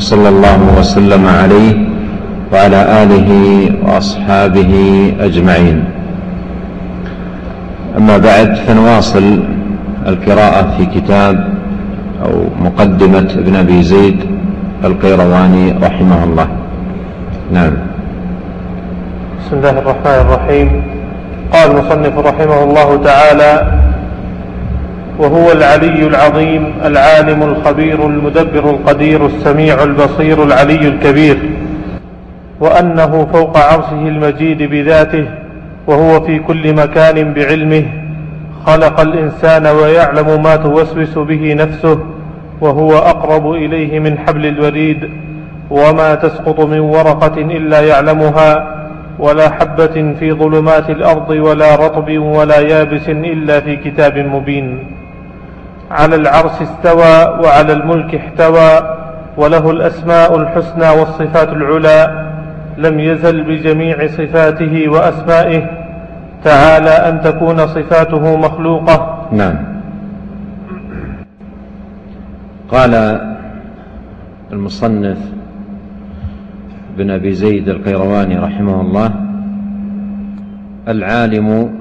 صلى الله وسلم عليه وعلى آله وأصحابه أجمعين. أما بعد فنواصل القراءة في كتاب أو مقدمة ابن أبي زيد القيرواني رحمه الله. نعم. بسم الله الرحمن الرحيم. قال المصنف رحمه الله تعالى وهو العلي العظيم العالم الخبير المدبر القدير السميع البصير العلي الكبير. وأنه فوق عرشه المجيد بذاته وهو في كل مكان بعلمه. خلق الإنسان ويعلم ما توسوس به نفسه وهو أقرب إليه من حبل الوريد. وما تسقط من ورقة إلا يعلمها ولا حبة في ظلمات الأرض ولا رطب ولا يابس إلا في كتاب مبين. على العرش استوى وعلى الملك احتوى وله الأسماء الحسنى والصفات العلى لم يزل بجميع صفاته وأسمائه تعالى أن تكون صفاته مخلوقة. نعم. قال المصنف بن أبي زيد القيرواني رحمه الله العالم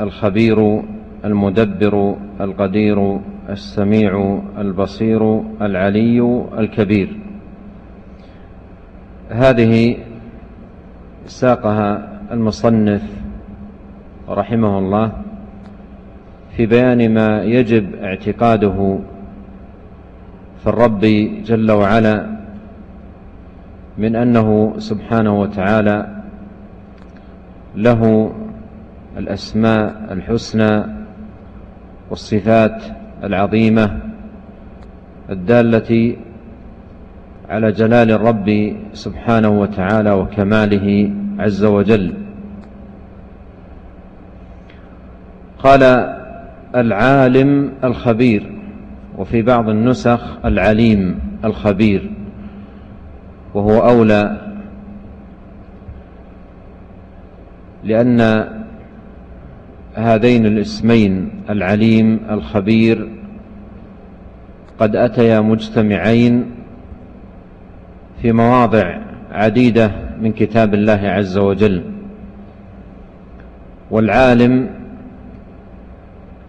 الخبير المدبر القدير السميع البصير العلي الكبير. هذه ساقها المصنف رحمه الله في بيان ما يجب اعتقاده في الرب جل وعلا من أنه سبحانه وتعالى له الأسماء الحسنى والصفات العظيمة الدالة على جلال الرب سبحانه وتعالى وكماله عز وجل. قال العالم الخبير وفي بعض النسخ العليم الخبير وهو أولى لأن هذين الاسمين العليم الخبير قد أتيا مجتمعين في مواضع عديدة من كتاب الله عز وجل. والعالم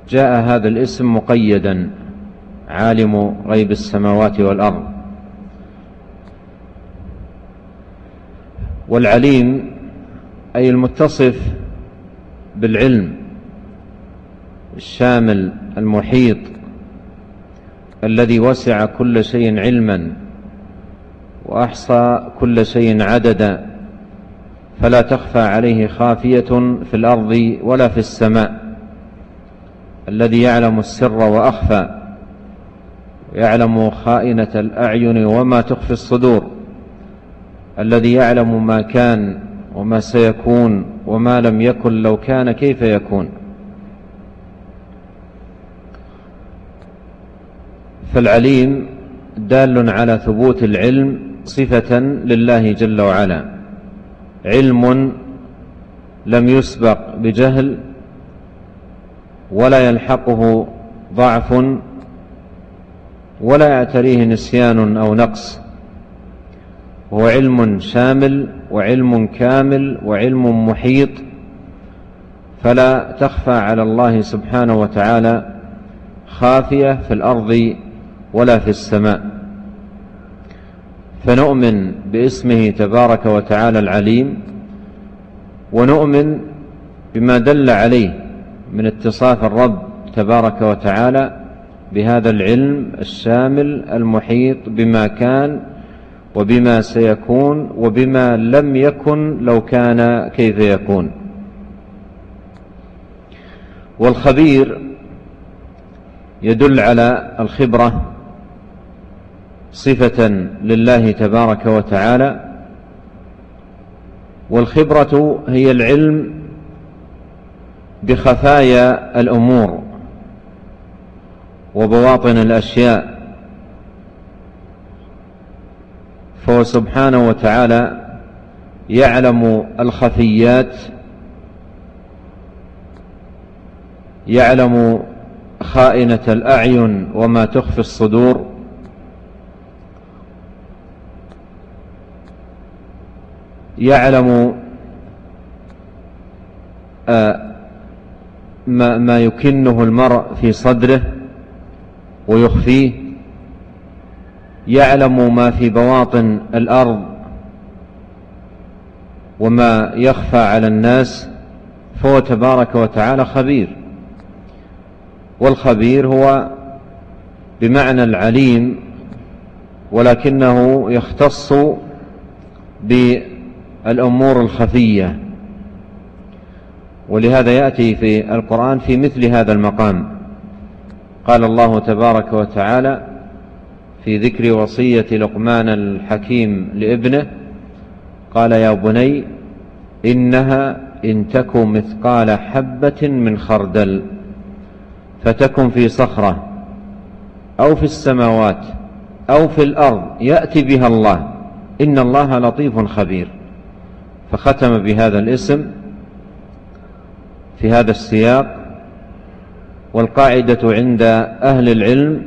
جاء هذا الاسم مقيدا عالم غيب السماوات والأرض. والعليم أي المتصف بالعلم. الشامل المحيط الذي وسع كل شيء علما وأحصى كل شيء عددا فلا تخفى عليه خافية في الأرض ولا في السماء. الذي يعلم السر وأخفى يعلم خائنة الأعين وما تخفي الصدور. الذي يعلم ما كان وما سيكون وما لم يكن لو كان كيف يكون. فالعليم دال على ثبوت العلم صفة لله جل وعلا. علم لم يسبق بجهل ولا يلحقه ضعف ولا يعتريه نسيان أو نقص. هو علم شامل وعلم كامل وعلم محيط. فلا تخفى على الله سبحانه وتعالى خافية في الأرض ولا في السماء. فنؤمن باسمه تبارك وتعالى العليم ونؤمن بما دل عليه من اتصاف الرب تبارك وتعالى بهذا العلم الشامل المحيط بما كان وبما سيكون وبما لم يكن لو كان كيف يكون. والخبير يدل على الخبرة صفة لله تبارك وتعالى والخبرة هي العلم بخفايا الأمور وبواطن الأشياء. فهو سبحانه وتعالى يعلم الخفيات يعلم خائنة الأعين وما تخفي الصدور يعلم آه، ما, ما يكنه المرء في صدره ويخفيه. يعلم ما في بواطن الأرض وما يخفى على الناس فهو تبارك وتعالى خبير. والخبير هو بمعنى العليم ولكنه يختص بالأمور الخفية. ولهذا يأتي في القرآن في مثل هذا المقام. قال الله تبارك وتعالى في ذكر وصية لقمان الحكيم لابنه قال يا بني إنها إن تك مثقال حبة من خردل فتكن في صخرة أو في السماوات أو في الأرض يأتي بها الله. إن الله لطيف خبير. فختم بهذا الاسم في هذا السياق والقاعدة عند أهل العلم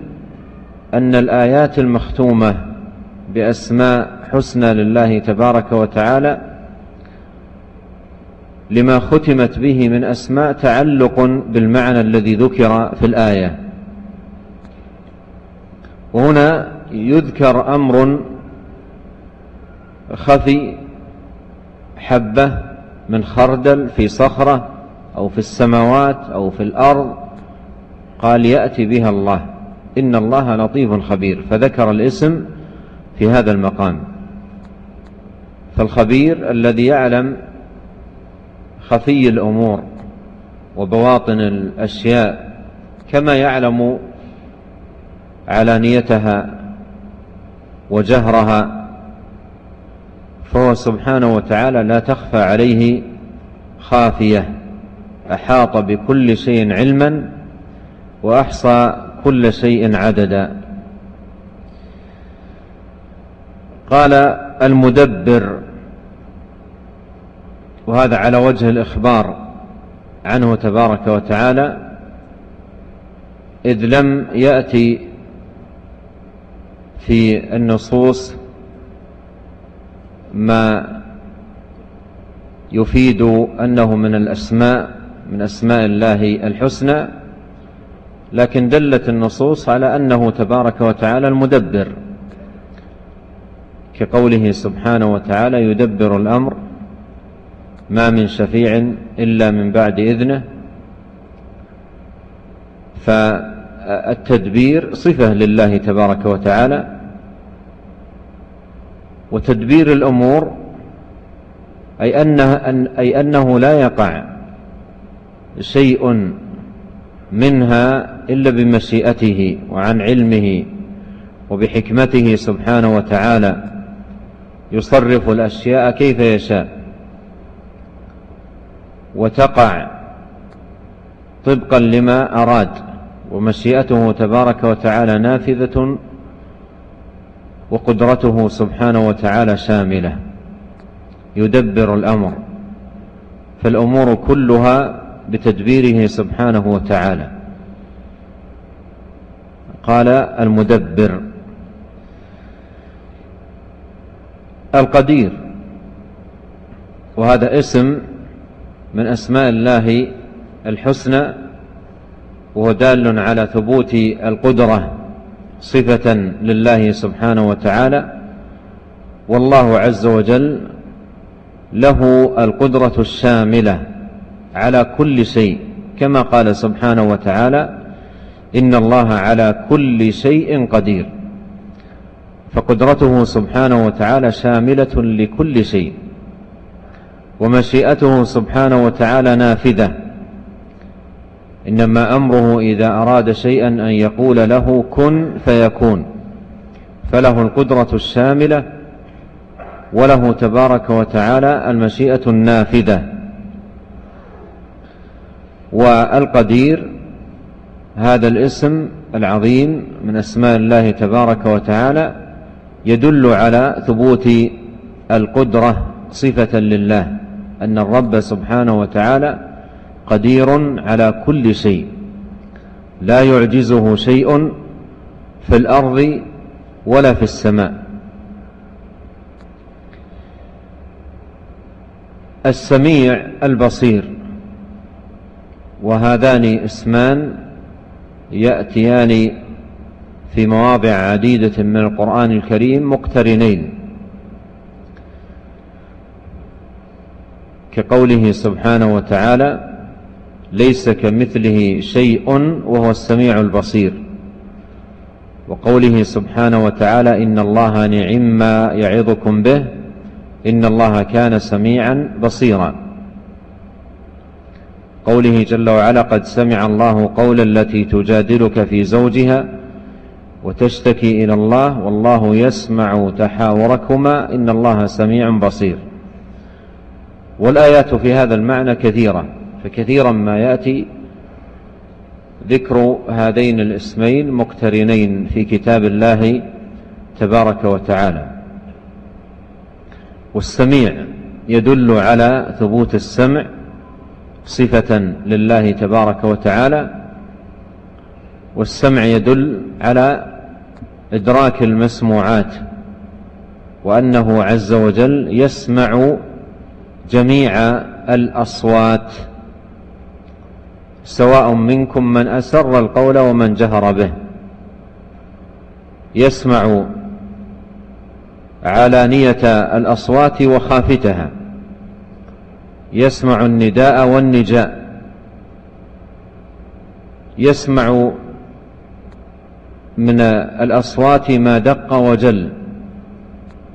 أن الآيات المختومة بأسماء حسنى لله تبارك وتعالى لما ختمت به من أسماء تعلق بالمعنى الذي ذكر في الآية. وهنا يذكر أمر خفي حبة من خردل في صخرة أو في السماوات أو في الأرض قال يأتي بها الله. إن الله لطيف خبير. فذكر الاسم في هذا المقام. فالخبير الذي يعلم خفي الأمور وبواطن الأشياء كما يعلم علانيتها وجهرها فهو سبحانه وتعالى لا تخفى عليه خافية. أحاط بكل شيء علما وأحصى كل شيء عددا. قال المدبر وهذا على وجه الإخبار عنه تبارك وتعالى إذ لم يأتي في النصوص ما يفيد أنه من الأسماء من أسماء الله الحسنى لكن دلت النصوص على أنه تبارك وتعالى المدبر. كقوله سبحانه وتعالى يدبر الأمر ما من شفيع إلا من بعد إذنه. فالتدبير صفة لله تبارك وتعالى وتدبير الأمور أي أنه, أي أنه لا يقع شيء منها إلا بمشيئته وعن علمه وبحكمته سبحانه وتعالى. يصرف الأشياء كيف يشاء. وتقع طبقا لما أراد ومشيئته تبارك وتعالى نافذة وقدرته سبحانه وتعالى شاملة. يدبر الأمر. فالأمور كلها بتدبيره سبحانه وتعالى. قال المدبر. القدير. وهذا اسم من أسماء الله الحسنى. وهو دال على ثبوت القدرة. صفة لله سبحانه وتعالى والله عز وجل له القدرة الشاملة على كل شيء. كما قال سبحانه وتعالى إن الله على كل شيء قدير. فقدرته سبحانه وتعالى شاملة لكل شيء ومشيئته سبحانه وتعالى نافذة. إنما أمره إذا أراد شيئا أن يقول له كن فيكون فله القدرة الشاملة وله تبارك وتعالى المشيئة النافذة والقدير هذا الاسم العظيم من أسماء الله تبارك وتعالى يدل على ثبوت القدرة صفة لله أن الرب سبحانه وتعالى قدير على كل شيء. لا يعجزه شيء في الأرض ولا في السماء. السميع البصير. وهذان اسمان يأتيان في مواضع عديدة من القرآن الكريم مقترنين. كقوله سبحانه وتعالى ليس كمثله شيء وهو السميع البصير. وقوله سبحانه وتعالى إن الله نعم يعظكم به إن الله كان سميعا بصيرا. قوله جل وعلا قد سمع الله قول التي تجادلك في زوجها وتشتكي إلى الله والله يسمع تحاوركما إن الله سميع بصير. والآيات في هذا المعنى كثيرة. فكثيرا ما يأتي ذكر هذين الاسمين مقترنين في كتاب الله تبارك وتعالى. والسميع يدل على ثبوت السمع صفة لله تبارك وتعالى والسمع يدل على إدراك المسموعات وأنه عز وجل يسمع جميع الأصوات. سواء منكم من أسر القول ومن جهر به. يسمع علانية الأصوات وخافتها. يسمع النداء والنجاء. يسمع من الأصوات ما دق وجل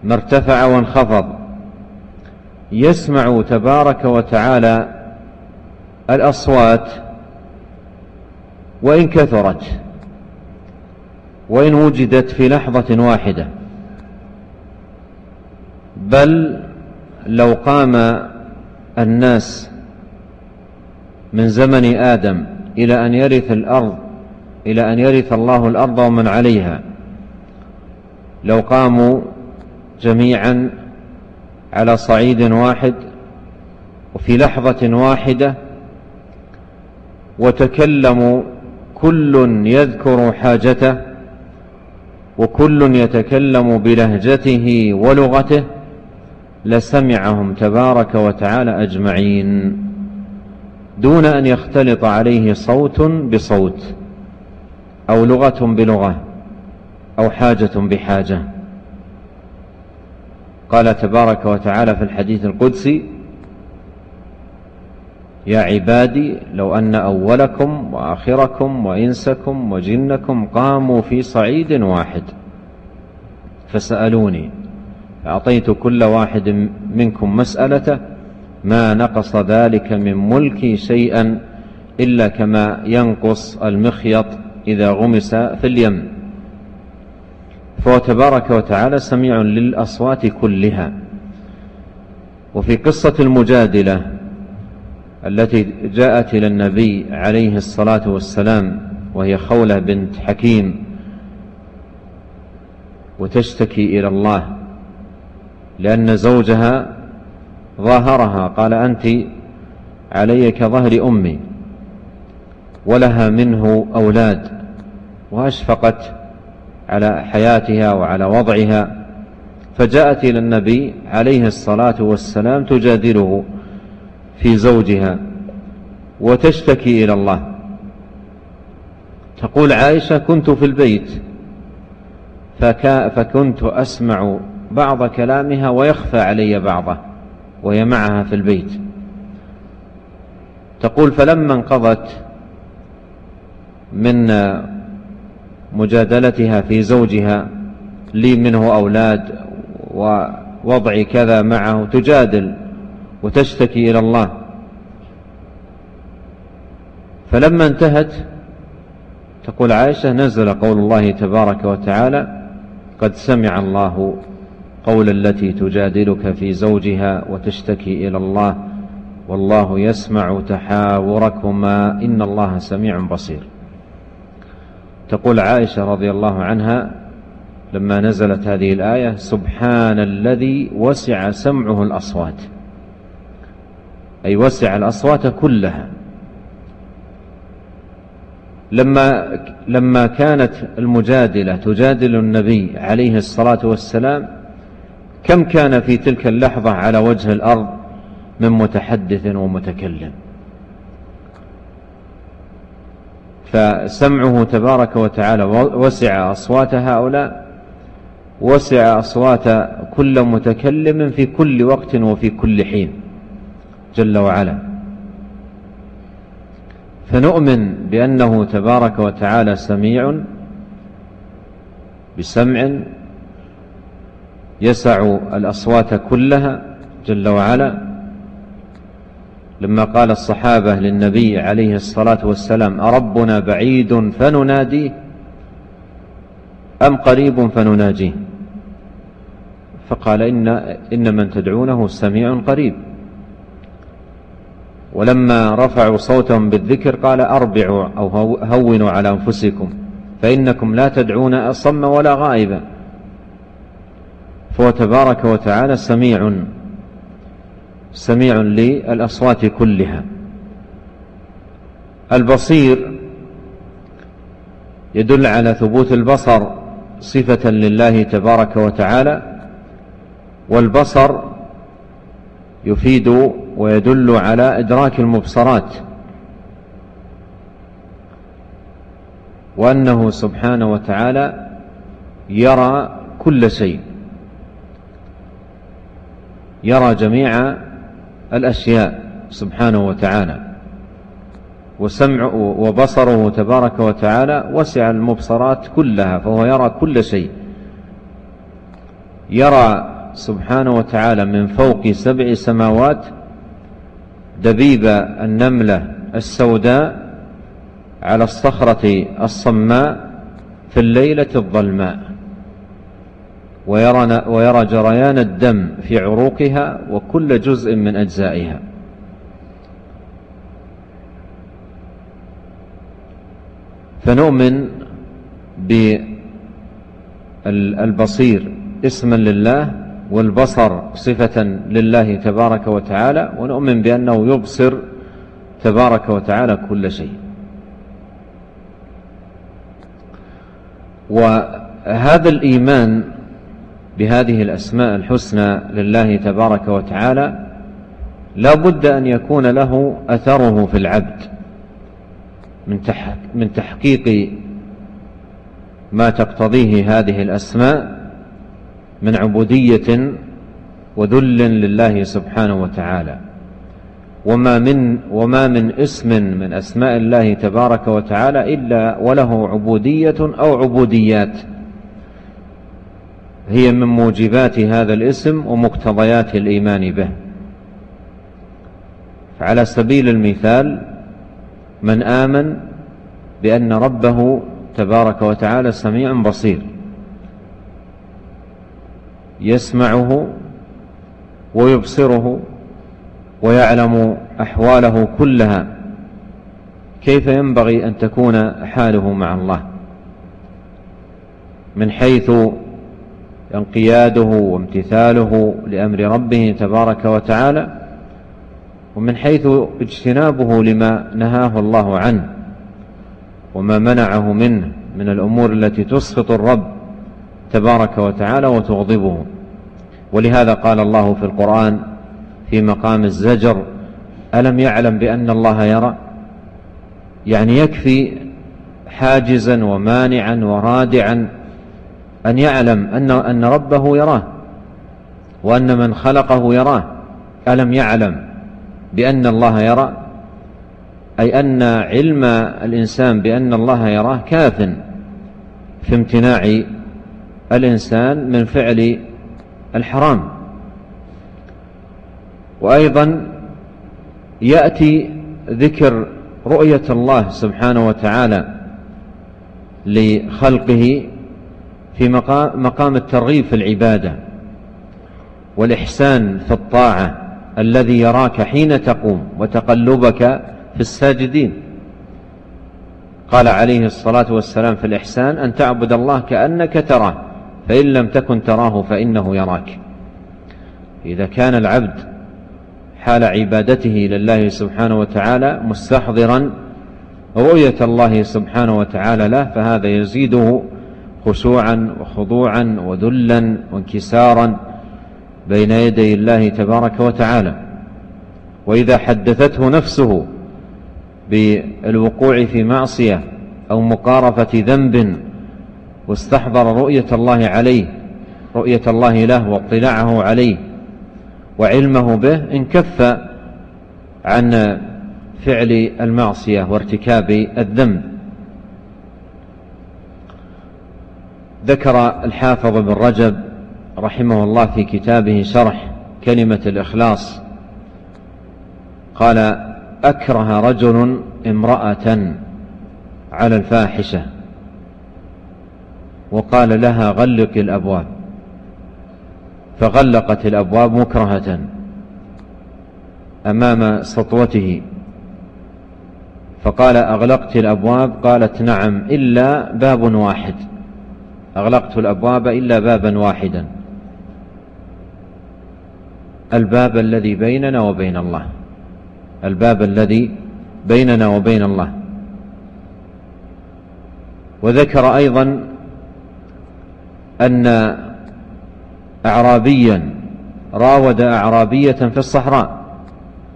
ما ارتفع وانخفض. يسمع تبارك وتعالى الأصوات وإن كثرت وإن وجدت في لحظة واحدة. بل لو قام الناس من زمن آدم إلى أن يرث الأرض إلى أن يرث الله الأرض ومن عليها لو قاموا جميعا على صعيد واحد وفي لحظة واحدة وتكلموا كل يذكر حاجته وكل يتكلم بلهجته ولغته لسمعهم تبارك وتعالى أجمعين. دون أن يختلط عليه صوت بصوت أو لغة بلغة أو حاجة بحاجة. قال تبارك وتعالى في الحديث القدسي يا عبادي لو أن أولكم وآخركم وإنسكم وجنكم قاموا في صعيد واحد فسألوني أعطيت كل واحد منكم مسألته ما نقص ذلك من ملكي شيئا إلا كما ينقص المخيط إذا غمس في اليم. فهو تبارك وتعالى سميع للأصوات كلها. وفي قصة المجادلة التي جاءت إلى النبي عليه الصلاة والسلام وهي خولة بنت حكيم وتشتكي إلى الله لأن زوجها ظاهرها قال أنت علي كظهر أمي ولها منه أولاد وأشفقت على حياتها وعلى وضعها فجاءت إلى النبي عليه الصلاة والسلام تجادله في زوجها وتشتكي إلى الله. تقول عائشة كنت في البيت فكنت أسمع بعض كلامها ويخفى علي بعضه وهي معها في البيت. تقول فلما انقضت من مجادلتها في زوجها لي منه أولاد ووضعي كذا معه تجادل وتشتكي إلى الله. فلما انتهت تقول عائشة نزل قول الله تبارك وتعالى قد سمع الله قول التي تجادلك في زوجها وتشتكي إلى الله والله يسمع تحاوركما إن الله سميع بصير. تقول عائشة رضي الله عنها لما نزلت هذه الآية سبحان الذي وسع سمعه الأصوات. أي وسع الأصوات كلها. لما لما كانت المجادلة تجادل النبي عليه الصلاة والسلام كم كان في تلك اللحظة على وجه الأرض من متحدث ومتكلم؟ فسمعه تبارك وتعالى وسع أصوات هؤلاء وسع أصوات كل متكلم في كل وقت وفي كل حين. جل وعلا. فنؤمن بأنه تبارك وتعالى سميع بسمع يسع الأصوات كلها جل وعلا. لما قال الصحابة للنبي عليه الصلاة والسلام أربنا بعيد فنناديه أم قريب فنناجيه؟ فقال إن, إن من تدعونه سميع قريب. ولما رفعوا صوتهم بالذكر قال أربعوا أو هونوا على أنفسكم فإنكم لا تدعون أصم ولا غائبا فهو تبارك وتعالى سميع سميع للأصوات كلها. البصير يدل على ثبوت البصر صفة لله تبارك وتعالى والبصر يفيد ويدل على إدراك المبصرات وأنه سبحانه وتعالى يرى كل شيء يرى جميع الأشياء سبحانه وتعالى وسمع وبصره تبارك وتعالى وسع المبصرات كلها فهو يرى كل شيء يرى سبحانه وتعالى من فوق سبع سماوات دبيب النملة السوداء على الصخرة الصماء في الليلة الظلماء. ويرى, ويرى جريان الدم في عروقها وكل جزء من أجزائها. فنؤمن بالبصير اسما لله والبصر صفة لله تبارك وتعالى ونؤمن بأنه يبصر تبارك وتعالى كل شيء. وهذا الإيمان بهذه الأسماء الحسنى لله تبارك وتعالى لا بد أن يكون له أثره في العبد من تحقيق ما تقتضيه هذه الأسماء من عبودية وذل لله سبحانه وتعالى. وما من وما من اسم من أسماء الله تبارك وتعالى إلا وله عبودية أو عبوديات. هي من موجبات هذا الاسم ومقتضيات الإيمان به. فعلى سبيل المثال من آمن بأن ربه تبارك وتعالى سميع بصير. يسمعه ويبصره ويعلم أحواله كلها كيف ينبغي أن تكون حاله مع الله؟ من حيث انقياده وامتثاله لأمر ربه تبارك وتعالى ومن حيث اجتنابه لما نهاه الله عنه وما منعه منه من الأمور التي تسخط الرب تبارك وتعالى وتغضبه. ولهذا قال الله في القرآن في مقام الزجر ألم يعلم بأن الله يرى؟ يعني يكفي حاجزا ومانعا ورادعا أن يعلم أن, أن ربه يراه وأن من خلقه يراه. ألم يعلم بأن الله يرى؟ أي أن علم الإنسان بأن الله يراه كاف في امتناع الإنسان من فعل الحرام. وأيضا يأتي ذكر رؤية الله سبحانه وتعالى لخلقه في مقام الترغيب في العبادة والإحسان في الطاعة الذي يراك حين تقوم وتقلبك في الساجدين. قال عليه الصلاة والسلام في الإحسان أن تعبد الله كأنك تراه. فإن لم تكن تراه فإنه يراك. إذا كان العبد حال عبادته لله سبحانه وتعالى مستحضرا رؤية الله سبحانه وتعالى له فهذا يزيده خشوعا وخضوعا وذلا وانكسارا بين يدي الله تبارك وتعالى. وإذا حدثته نفسه بالوقوع في معصية أو مقارفة ذنب واستحضر رؤية الله عليه رؤية الله له واطلاعه عليه وعلمه به انكف عن فعل المعصية وارتكاب الذنب. ذكر الحافظ بن رجب رحمه الله في كتابه شرح كلمة الإخلاص قال أكره رجل امرأة على الفاحشة. وقال لها غلق الأبواب. فغلقت الأبواب مكرهة أمام سطوته. فقال أغلقت الأبواب؟ قالت نعم إلا باب واحد. أغلقت الأبواب إلا بابا واحدا. الباب الذي بيننا وبين الله. الباب الذي بيننا وبين الله. وذكر أيضا أن أعرابيا راود أعرابية في الصحراء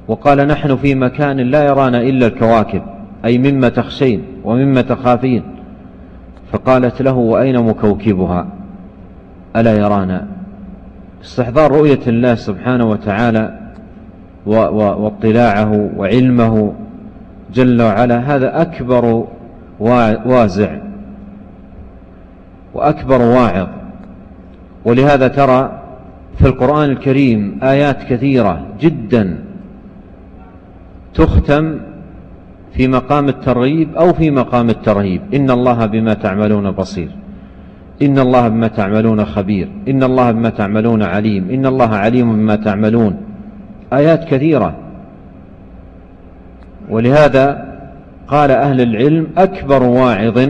وقال نحن في مكان لا يرانا إلا الكواكب أي مما تخشين ومما تخافين. فقالت له وأين مكوكبها؟ ألا يرانا. استحضار رؤية الله سبحانه وتعالى واطلاعه وعلمه جل وعلا هذا أكبر وازع وأكبر واعظ. ولهذا ترى في القرآن الكريم آيات كثيرة جدا تختم في مقام الترغيب أو في مقام الترهيب. إن الله بما تعملون بصير. إن الله بما تعملون خبير. إن الله بما تعملون عليم. إن الله عليم بما تعملون. آيات كثيرة. ولهذا قال أهل العلم أكبر واعظ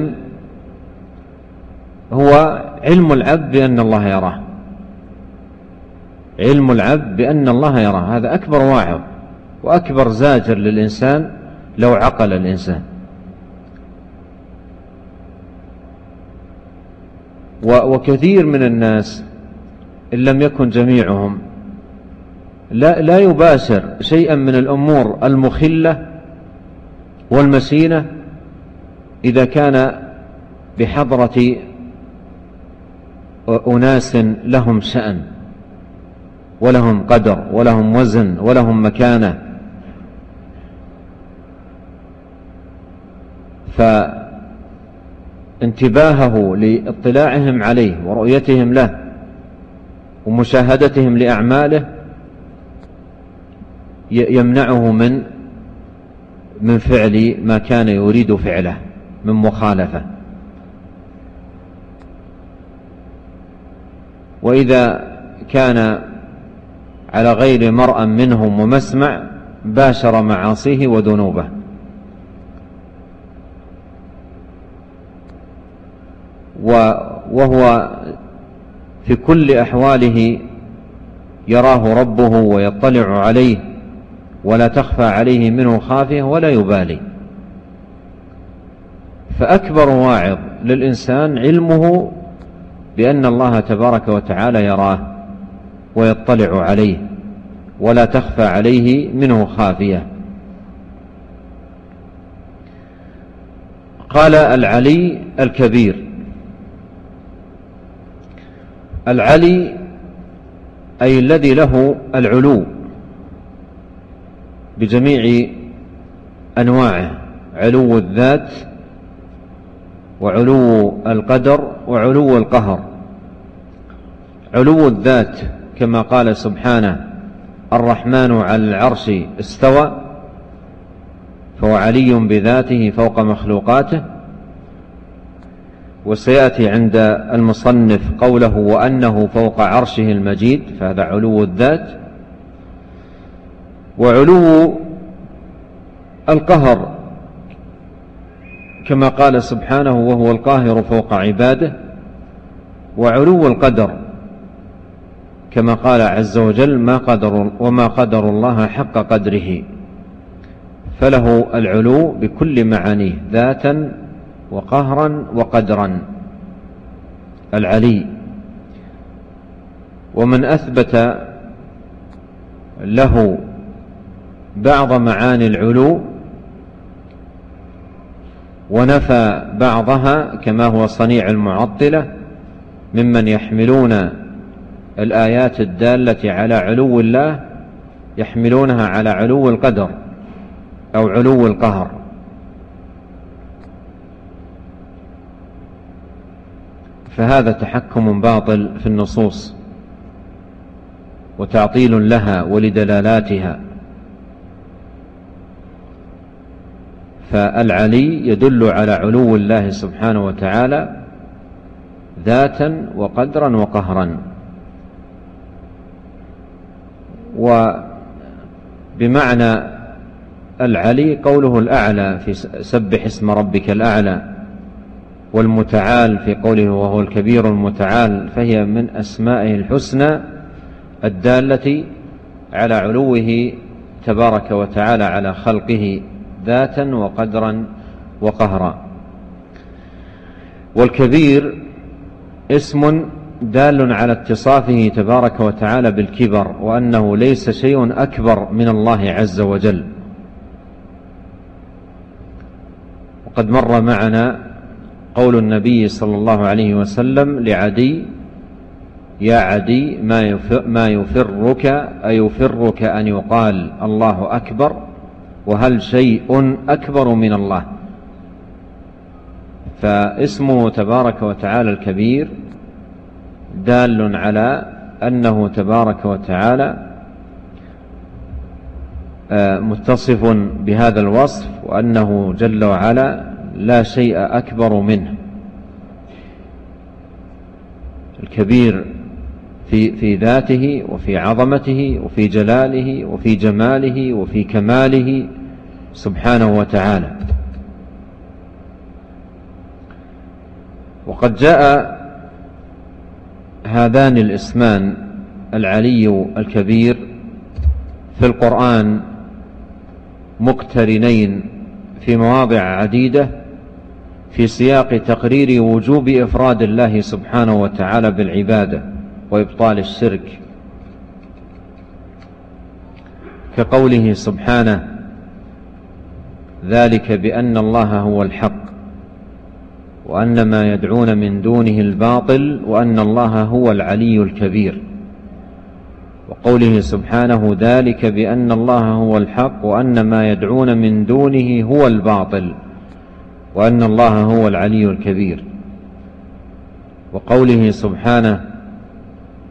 هو علم العبد بأن الله يراه. علم العبد بأن الله يراه. هذا أكبر واعظ وأكبر زاجر للإنسان لو عقل الإنسان. وكثير من الناس إن لم يكن جميعهم لا, لا يباشر شيئا من الأمور المخلة والمسينة إذا كان بحضرة أناس لهم شأن ولهم قدر ولهم وزن ولهم مكانة. فانتباهه لاطلاعهم عليه ورؤيتهم له ومشاهدتهم لأعماله يمنعه من من فعل ما كان يريد فعله من مخالفة. وإذا كان على غير مرأى منهم ومسمع باشر معاصيه وذنوبه. وهو في كل أحواله يراه ربه ويطلع عليه ولا تخفى عليه منه خافية ولا يبالي. فأكبر واعظ للإنسان علمه بأن الله تبارك وتعالى يراه ويطلع عليه ولا تخفى عليه منه خافية. قال العلي الكبير العلي أي الذي له العلو بجميع أنواعه علو الذات وعلو القدر وعلو القهر. علو الذات كما قال سبحانه الرحمن على العرش استوى فهو علي بذاته فوق مخلوقاته. وسيأتي عند المصنف قوله وأنه فوق عرشه المجيد فهذا علو الذات. وعلو القهر كما قال سبحانه وهو القاهر فوق عباده وعلو القدر كما قال عز وجل ما قدر وما قدر الله حق قدره فله العلو بكل معانيه ذاتا وقهرا وقدرا. العلي. ومن أثبت له بعض معاني العلو ونفى بعضها كما هو صنيع المعطلة ممن يحملون الآيات الدالة على علو الله يحملونها على علو القدر أو علو القهر. فهذا تحكم باطل في النصوص وتعطيل لها ولدلالاتها. فالعلي يدل على علو الله سبحانه وتعالى ذاتا وقدرا وقهرا. وبمعنى العلي قوله الأعلى في سبح اسم ربك الأعلى والمتعال في قوله وهو الكبير المتعال فهي من أسمائه الحسنى الدالة على علوه تبارك وتعالى على خلقه. ذاتا وقدرا وقهرا. والكبير اسم دال على اتصافه تبارك وتعالى بالكبر وأنه ليس شيء أكبر من الله عز وجل. وقد مر معنا قول النبي صلى الله عليه وسلم لعدي يا عدي ما يفرك أيفرك أن يقال الله أكبر؟ وهل شيء أكبر من الله؟ فاسمه تبارك وتعالى الكبير دال على أنه تبارك وتعالى آه، متصف بهذا الوصف وأنه جل وعلا لا شيء أكبر منه. الكبير في, في ذاته وفي عظمته وفي جلاله وفي جماله وفي كماله سبحانه وتعالى. وقد جاء هذان الاسمان العلي الكبير في القرآن مقترنين في مواضع عديدة في سياق تقرير وجوب إفراد الله سبحانه وتعالى بالعبادة. وإبطال الشرك كقوله سبحانه ذلك بأن الله هو الحق وأن ما يدعون من دونه الباطل وأن الله هو العلي الكبير وقوله سبحانه ذلك بأن الله هو الحق وأن ما يدعون من دونه هو الباطل وأن الله هو العلي الكبير وقوله سبحانه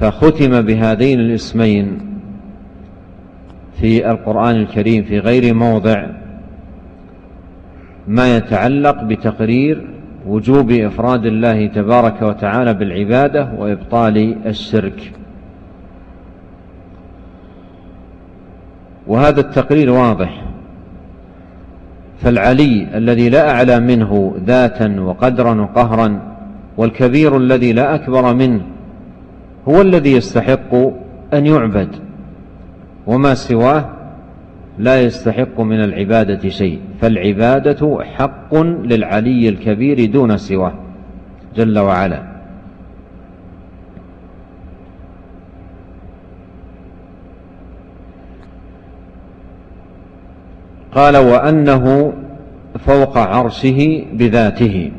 فختم بهذين الاسمين في القرآن الكريم في غير موضع ما يتعلق بتقرير وجوب إفراد الله تبارك وتعالى بالعبادة وإبطال الشرك. وهذا التقرير واضح. فالعلي الذي لا أعلى منه ذاتا وقدرا وقهرا والكبير الذي لا أكبر منه هو الذي يستحق أن يعبد وما سواه لا يستحق من العبادة شيء فالعبادة حق للعلي الكبير دون سواه جل وعلا. قال وأنه فوق عرشه بذاته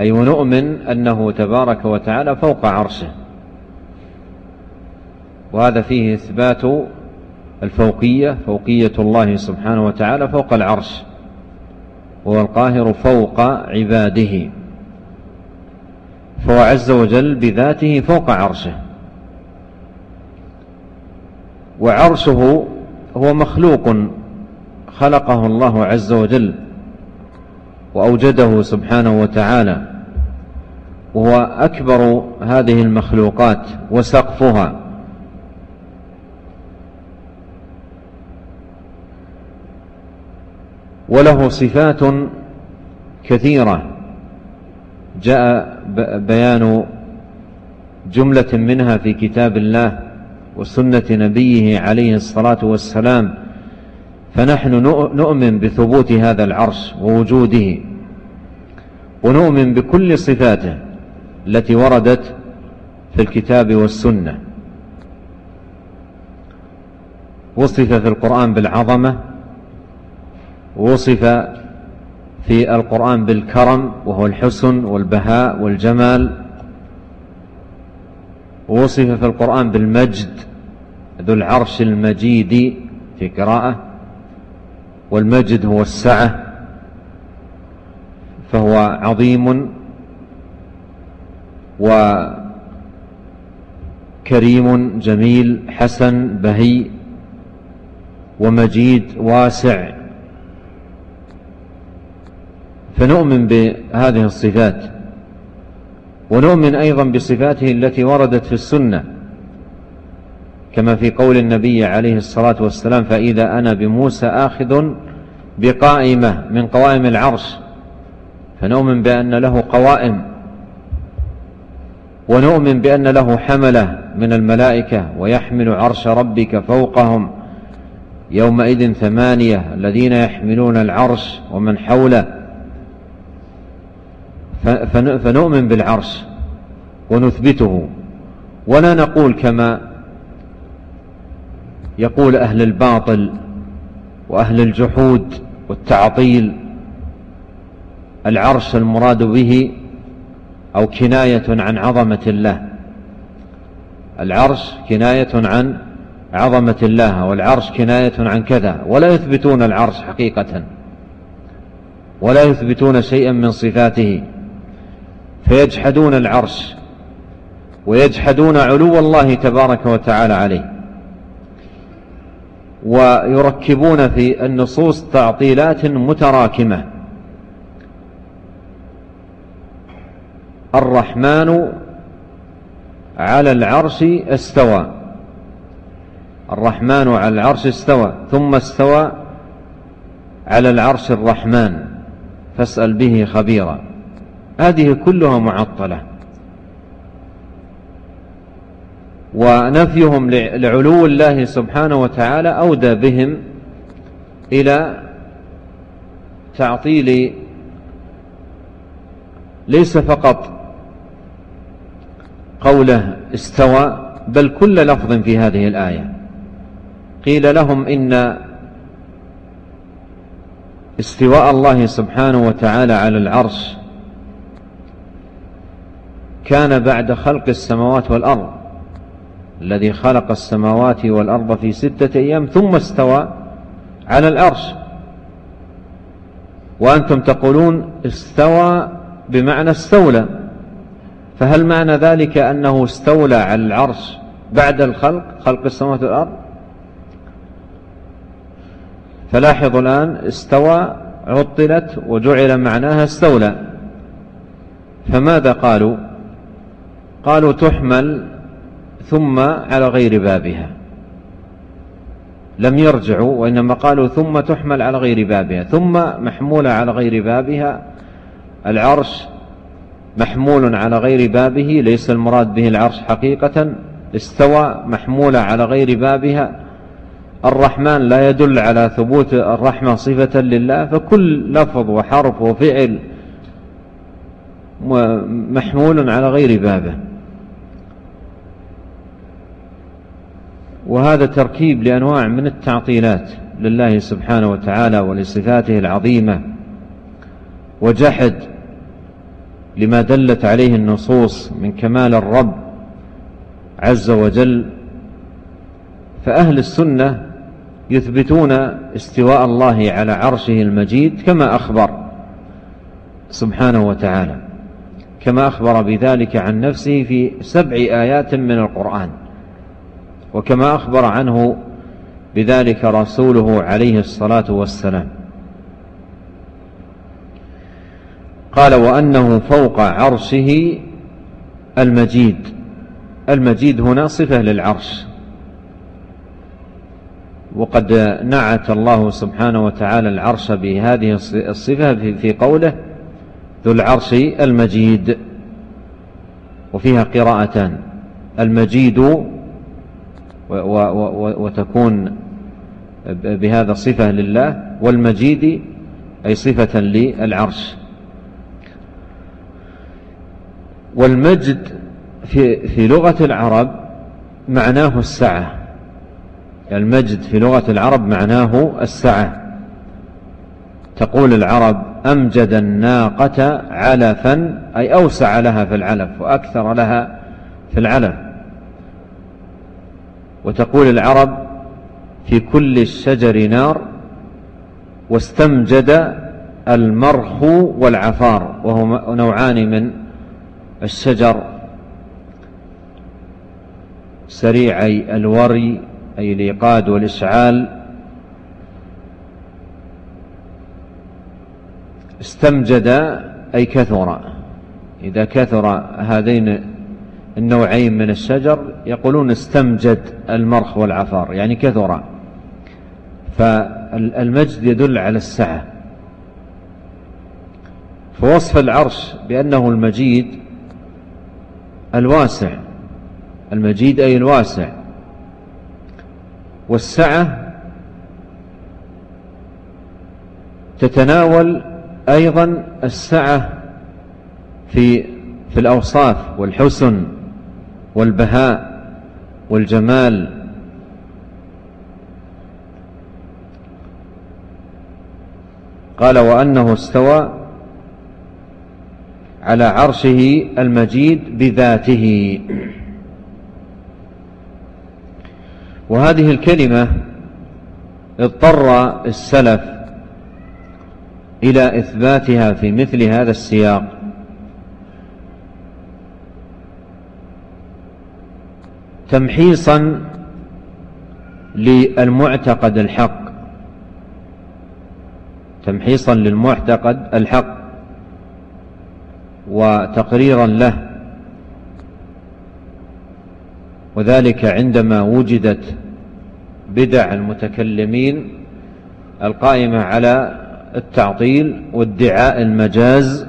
أي ونؤمن أنه تبارك وتعالى فوق عرشه. وهذا فيه إثبات الفوقية فوقية الله سبحانه وتعالى فوق العرش وهو القاهر فوق عباده فهو عز وجل بذاته فوق عرشه. وعرشه هو مخلوق خلقه الله عز وجل وأوجده سبحانه وتعالى وهو أكبر هذه المخلوقات وسقفها. وله صفات كثيرة. جاء بيان جملة منها في كتاب الله وسنة نبيه عليه الصلاة والسلام. فنحن نؤمن بثبوت هذا العرش ووجوده ونؤمن بكل صفاته التي وردت في الكتاب والسنة. وصف في القرآن بالعظمة وصف في القرآن بالكرم وهو الحسن والبهاء والجمال. ووصف في القرآن بالمجد ذو العرش المجيد في قراءة والمجد هو السعة فهو عظيم وكريم جميل حسن بهي ومجيد واسع. فنؤمن بهذه الصفات. ونؤمن أيضا بصفاته التي وردت في السنة كما في قول النبي عليه الصلاة والسلام فإذا أنا بموسى آخذ بقائمة من قوائم العرش. فنؤمن بأن له قوائم ونؤمن بأن له حملة من الملائكة ويحمل عرش ربك فوقهم يومئذ ثمانية الذين يحملون العرش ومن حوله. فنؤمن بالعرش ونثبته. ولا نقول كما يقول أهل الباطل وأهل الجحود والتعطيل العرش المراد به أو كناية عن عظمة الله. العرش كناية عن عظمة الله والعرش كناية عن كذا. ولا يثبتون العرش حقيقة ولا يثبتون شيئا من صفاته. فيجحدون العرش ويجحدون علو الله تبارك وتعالى عليه ويركبون في النصوص تعطيلات متراكمة. الرحمن على العرش استوى. الرحمن على العرش استوى ثم استوى على العرش الرحمن. فاسأل به خبيرا. هذه كلها معطلة. ونفيهم لعلو الله سبحانه وتعالى أودى بهم إلى تعطيل ليس فقط قوله استوى بل كل لفظ في هذه الآية. قيل لهم إن استواء الله سبحانه وتعالى على العرش كان بعد خلق السماوات والأرض الذي خلق السماوات والأرض في ستة أيام ثم استوى على العرش. وأنتم تقولون استوى بمعنى استولى فهل معنى ذلك أنه استولى على العرش بعد الخلق خلق السماوات والأرض؟ فلاحظوا الآن استوى عطلت وجعل معناها استولى. فماذا قالوا؟ قالوا تحمل ثم على غير بابها. لم يرجعوا وإنما قالوا ثم تحمل على غير بابها. ثم محمولة على غير بابها. العرش محمول على غير بابه. ليس المراد به العرش حقيقة. استوى محمولة على غير بابها. الرحمن لا يدل على ثبوت الرحمة صفة لله. فكل لفظ وحرف وفعل محمول على غير بابه. وهذا تركيب لأنواع من التعطيلات لله سبحانه وتعالى ولصفاته العظيمة وجحد لما دلت عليه النصوص من كمال الرب عز وجل فأهل السنة يثبتون استواء الله على عرشه المجيد كما أخبر سبحانه وتعالى كما أخبر بذلك عن نفسه في سبع آيات من القرآن. وكما أخبر عنه بذلك رسوله عليه الصلاة والسلام. قال وأنه فوق عرشه المجيد. المجيد هنا صفة للعرش. وقد نعت الله سبحانه وتعالى العرش بهذه الصفة في قوله ذو العرش المجيد. وفيها قراءتان المجيد وتكون بهذا صفة لله والمجيد أي صفة للعرش. والمجد في, في لغة العرب معناه السعة. المجد في لغة العرب معناه السعة. تقول العرب أمجد الناقة علفا أي أوسع لها في العلف وأكثر لها في العلف. وتقول العرب في كل الشجر نار واستمجد المرخ والعفار وهما نوعان من الشجر سريعي الوري أي الإيقاد والإشعال. استمجد أي كثر إذا كثر هذين النوعين من الشجر يقولون استمجد المرخ والعفار يعني كثر. فالمجد يدل على السعة. فوصف العرش بأنه المجيد الواسع. المجيد أي الواسع. والسعة تتناول أيضا السعة في في الأوصاف والحسن. والبهاء والجمال. قال وأنه استوى على عرشه المجيد بذاته. وهذه الكلمة اضطر السلف إلى إثباتها في مثل هذا السياق. تمحيصا للمعتقد الحق. تمحيصا للمعتقد الحق وتقريرا له. وذلك عندما وجدت بدع المتكلمين القائمة على التعطيل وادعاء المجاز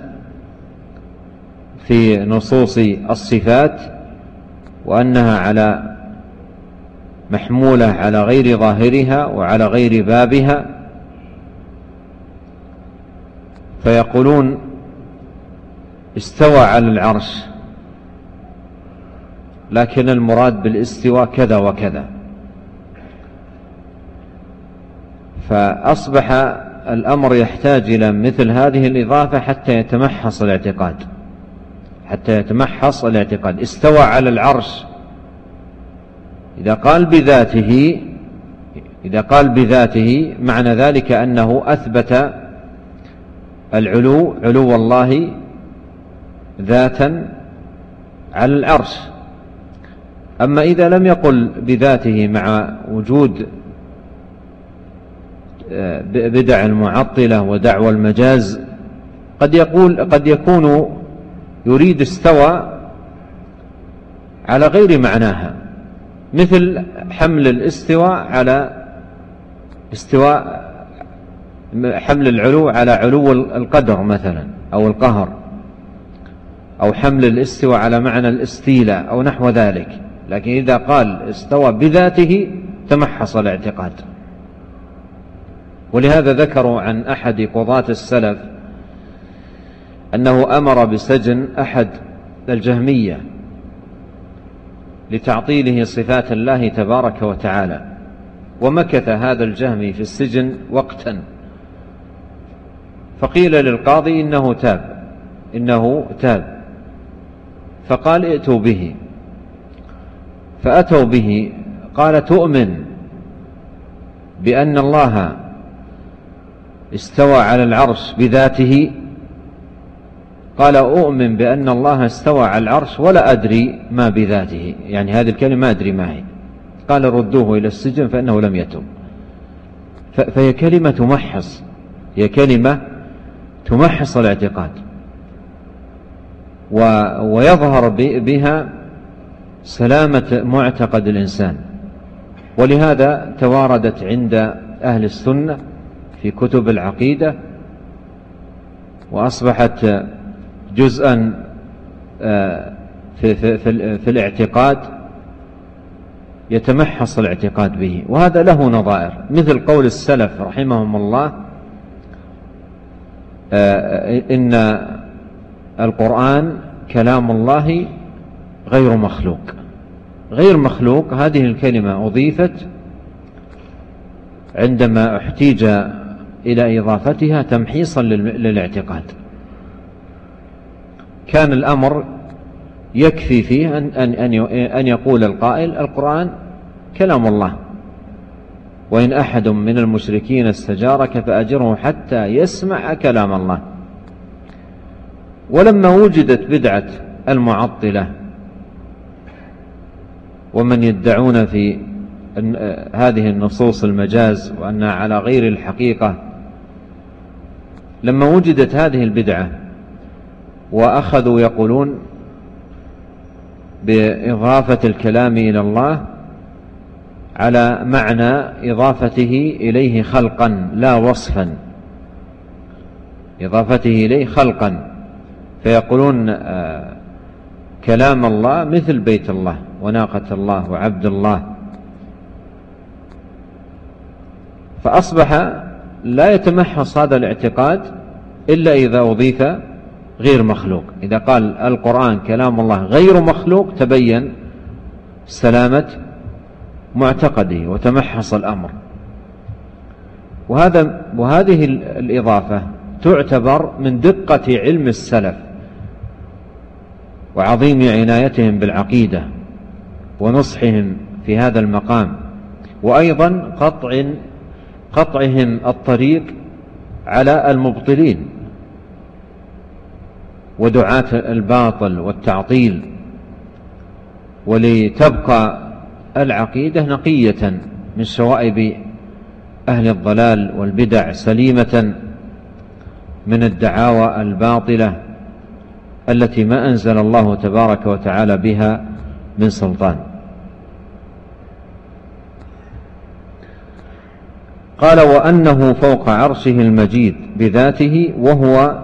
في نصوص الصفات وأنها على محمولة على غير ظاهرها وعلى غير بابها. فيقولون استوى على العرش لكن المراد بالاستواء كذا وكذا. فأصبح الأمر يحتاج إلى مثل هذه الإضافة حتى يتمحص الاعتقاد. حتى يتمحص الاعتقاد. استوى على العرش. إذا قال بذاته إذا قال بذاته معنى ذلك أنه أثبت العلو علو الله ذاتا على العرش. أما إذا لم يقل بذاته مع وجود آه، بدع المعطلة ودعوى المجاز قد يقول قد يكون يريد استوى على غير معناها مثل حمل الاستواء على استواء حمل العلو على علو القدر مثلا أو القهر أو حمل الاستواء على معنى الاستيلاء أو نحو ذلك لكن إذا قال استوى بذاته تمحص الاعتقاد. ولهذا ذكروا عن أحد قضاة السلف أنه أمر بسجن أحد الجهمية لتعطيله صفات الله تبارك وتعالى ومكث هذا الجهمي في السجن وقتا. فقيل للقاضي إنه تاب إنه تاب. فقال ائتوا به. فأتوا به. قال تؤمن بأن الله استوى على العرش بذاته قال أؤمن بأن الله استوى على العرش ولا أدري ما بذاته. يعني هذه الكلمة ما أدري ما هي. قال ردوه إلى السجن فإنه لم يتم فهي كلمة تمحص. هي كلمة تمحص الاعتقاد. ويظهر بها سلامة معتقد الإنسان. ولهذا تواردت عند أهل السنة في كتب العقيدة وأصبحت جزءا آه، في, في, في, في الاعتقاد يتمحص الاعتقاد به. وهذا له نظائر. مثل قول السلف رحمهم الله آه، إن القرآن كلام الله غير مخلوق. غير مخلوق هذه الكلمة أضيفت عندما احتيج إلى إضافتها تمحيصا للاعتقاد. كان الأمر يكفي فيه أن, أن, أن يقول القائل القرآن كلام الله. وإن أحد من المشركين استجارك فأجره حتى يسمع كلام الله. ولما وجدت بدعة المعطلة ومن يدعون في هذه النصوص المجاز وأنها على غير الحقيقة لما وجدت هذه البدعة وأخذوا يقولون بإضافة الكلام إلى الله على معنى إضافته إليه خلقا لا وصفا. إضافته إليه خلقا. فيقولون آه، كلام الله مثل بيت الله وناقة الله وعبد الله. فأصبح لا يتمحص هذا الاعتقاد إلا إذا أضيف غير مخلوق. إذا قال القرآن كلام الله غير مخلوق تبين سلامة معتقده وتمحص الأمر. وهذا وهذه الإضافة تعتبر من دقة علم السلف وعظيم عنايتهم بالعقيدة ونصحهم في هذا المقام. وأيضا قطع قطعهم الطريق على المبطلين. ودعاة الباطل والتعطيل ولتبقى العقيدة نقية من شوائب أهل الضلال والبدع سليمة من الدعاوى الباطلة التي ما أنزل الله تبارك وتعالى بها من سلطان. قال وأنه فوق عرشه المجيد بذاته وهو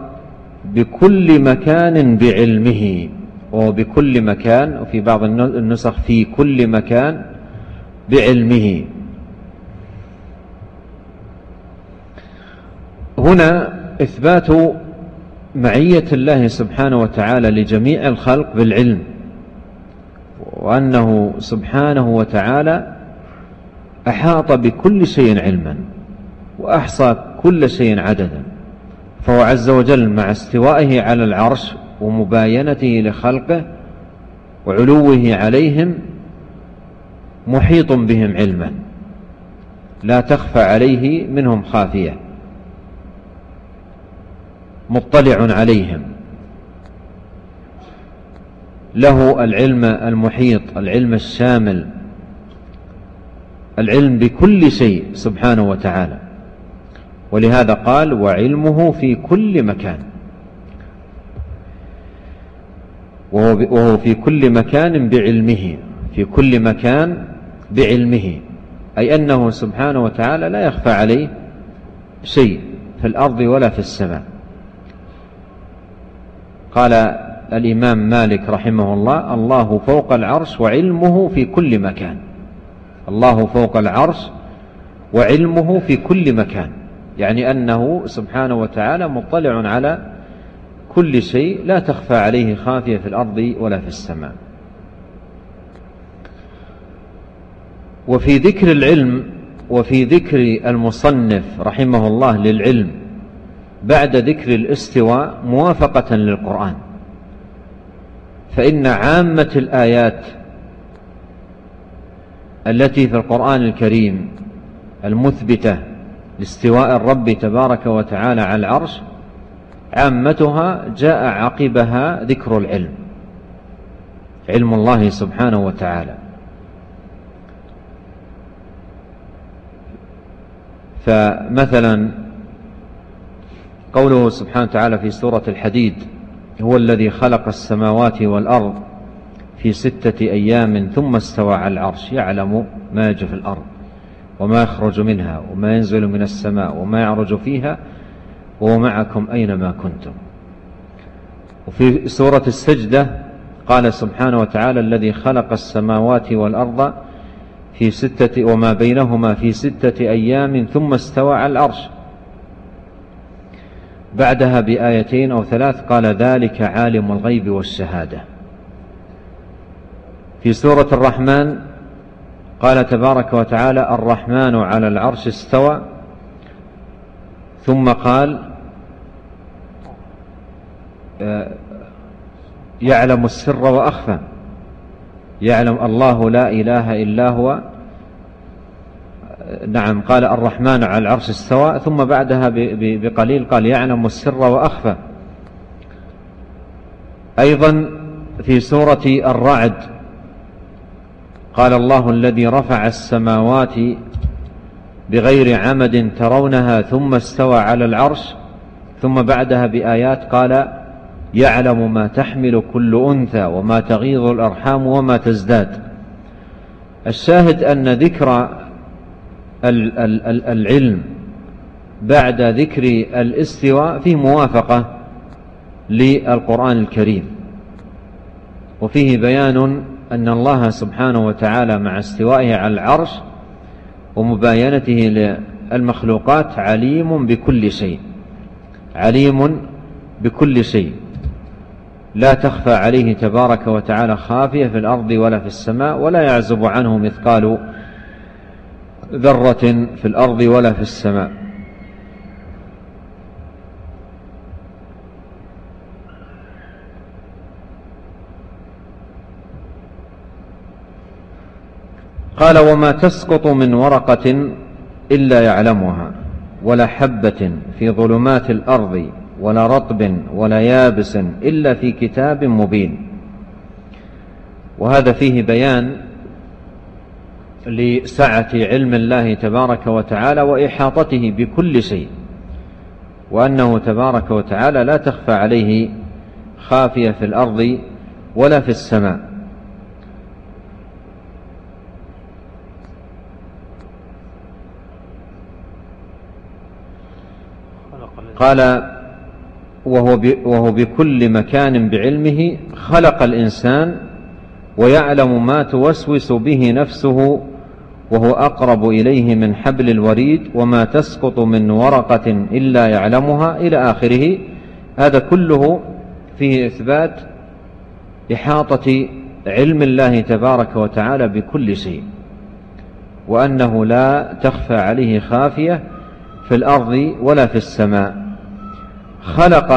بكل مكان بعلمه وهو بكل مكان وفي بعض النسخ في كل مكان بعلمه. هنا إثبات معية الله سبحانه وتعالى لجميع الخلق بالعلم وأنه سبحانه وتعالى أحاط بكل شيء علما وأحصى كل شيء عددا. فهو عز وجل مع استوائه على العرش ومباينته لخلقه وعلوه عليهم محيط بهم علما لا تخفى عليه منهم خافية. مطلع عليهم. له العلم المحيط العلم الشامل العلم بكل شيء سبحانه وتعالى. ولهذا قال وعلمه في كل مكان. وهو في كل مكان بعلمه في كل مكان بعلمه أي أنه سبحانه وتعالى لا يخفى عليه شيء في الأرض ولا في السماء. قال الإمام مالك رحمه الله الله فوق العرش وعلمه في كل مكان. الله فوق العرش وعلمه في كل مكان. يعني أنه سبحانه وتعالى مطلع على كل شيء لا تخفى عليه خافية في الأرض ولا في السماء. وفي ذكر العلم وفي ذكر المصنف رحمه الله للعلم بعد ذكر الاستواء موافقة للقرآن. فإن عامة الآيات التي في القرآن الكريم المثبتة لاستواء الرب تبارك وتعالى على العرش عامتها جاء عقبها ذكر العلم علم الله سبحانه وتعالى. فمثلا قوله سبحانه وتعالى في سورة الحديد هو الذي خلق السماوات والأرض في ستة أيام ثم استوى على العرش يعلم ما يجي في الأرض. وما يخرج منها وما ينزل من السماء وما يعرج فيها وهو معكم أينما كنتم. وفي سورة السجدة قال سبحانه وتعالى الذي خلق السماوات والأرض في ستة وما بينهما في ستة أيام ثم استوى على العرش. بعدها بآيتين أو ثلاث قال ذلك عالم الغيب والشهادة. في سورة الرحمن قال تبارك وتعالى الرحمن على العرش استوى. ثم قال آه، يعلم السر وأخفى. يعلم الله لا إله إلا هو. نعم قال الرحمن على العرش استوى. ثم بعدها بقليل قال يعلم السر وأخفى. أيضا في سورة الرعد قال الله الذي رفع السماوات بغير عمد ترونها ثم استوى على العرش ثم بعدها بآيات قال يعلم ما تحمل كل أنثى وما تغيظ الأرحام وما تزداد. الشاهد أن ذكر العلم بعد ذكر الاستواء فيه موافقة للقرآن الكريم. وفيه بيان أن الله سبحانه وتعالى مع استوائه على العرش ومباينته للمخلوقات عليم بكل شيء. عليم بكل شيء. لا تخفى عليه تبارك وتعالى خافية في الأرض ولا في السماء ولا يعزب عنه مثقال ذرة في الأرض ولا في السماء. قال وما تسقط من ورقة إلا يعلمها ولا حبة في ظلمات الأرض ولا رطب ولا يابس إلا في كتاب مبين. وهذا فيه بيان لسعة علم الله تبارك وتعالى وإحاطته بكل شيء وأنه تبارك وتعالى لا تخفى عليه خافية في الأرض ولا في السماء. قال وهو, وهو بكل مكان بعلمه خلق الإنسان ويعلم ما توسوس به نفسه وهو أقرب إليه من حبل الوريد وما تسقط من ورقة إلا يعلمها إلى آخره. هذا كله فيه إثبات إحاطة علم الله تبارك وتعالى بكل شيء وأنه لا تخفى عليه خافية في الأرض ولا في السماء. خلق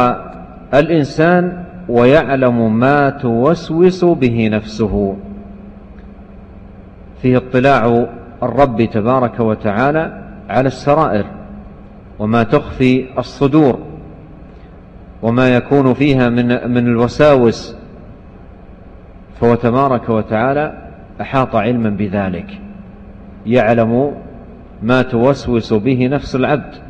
الإنسان ويعلم ما توسوس به نفسه. فيه اطلاع الرب تبارك وتعالى على السرائر وما تخفي الصدور وما يكون فيها من من الوساوس. فهو تبارك وتعالى أحاط علما بذلك. يعلم ما توسوس به نفس العبد.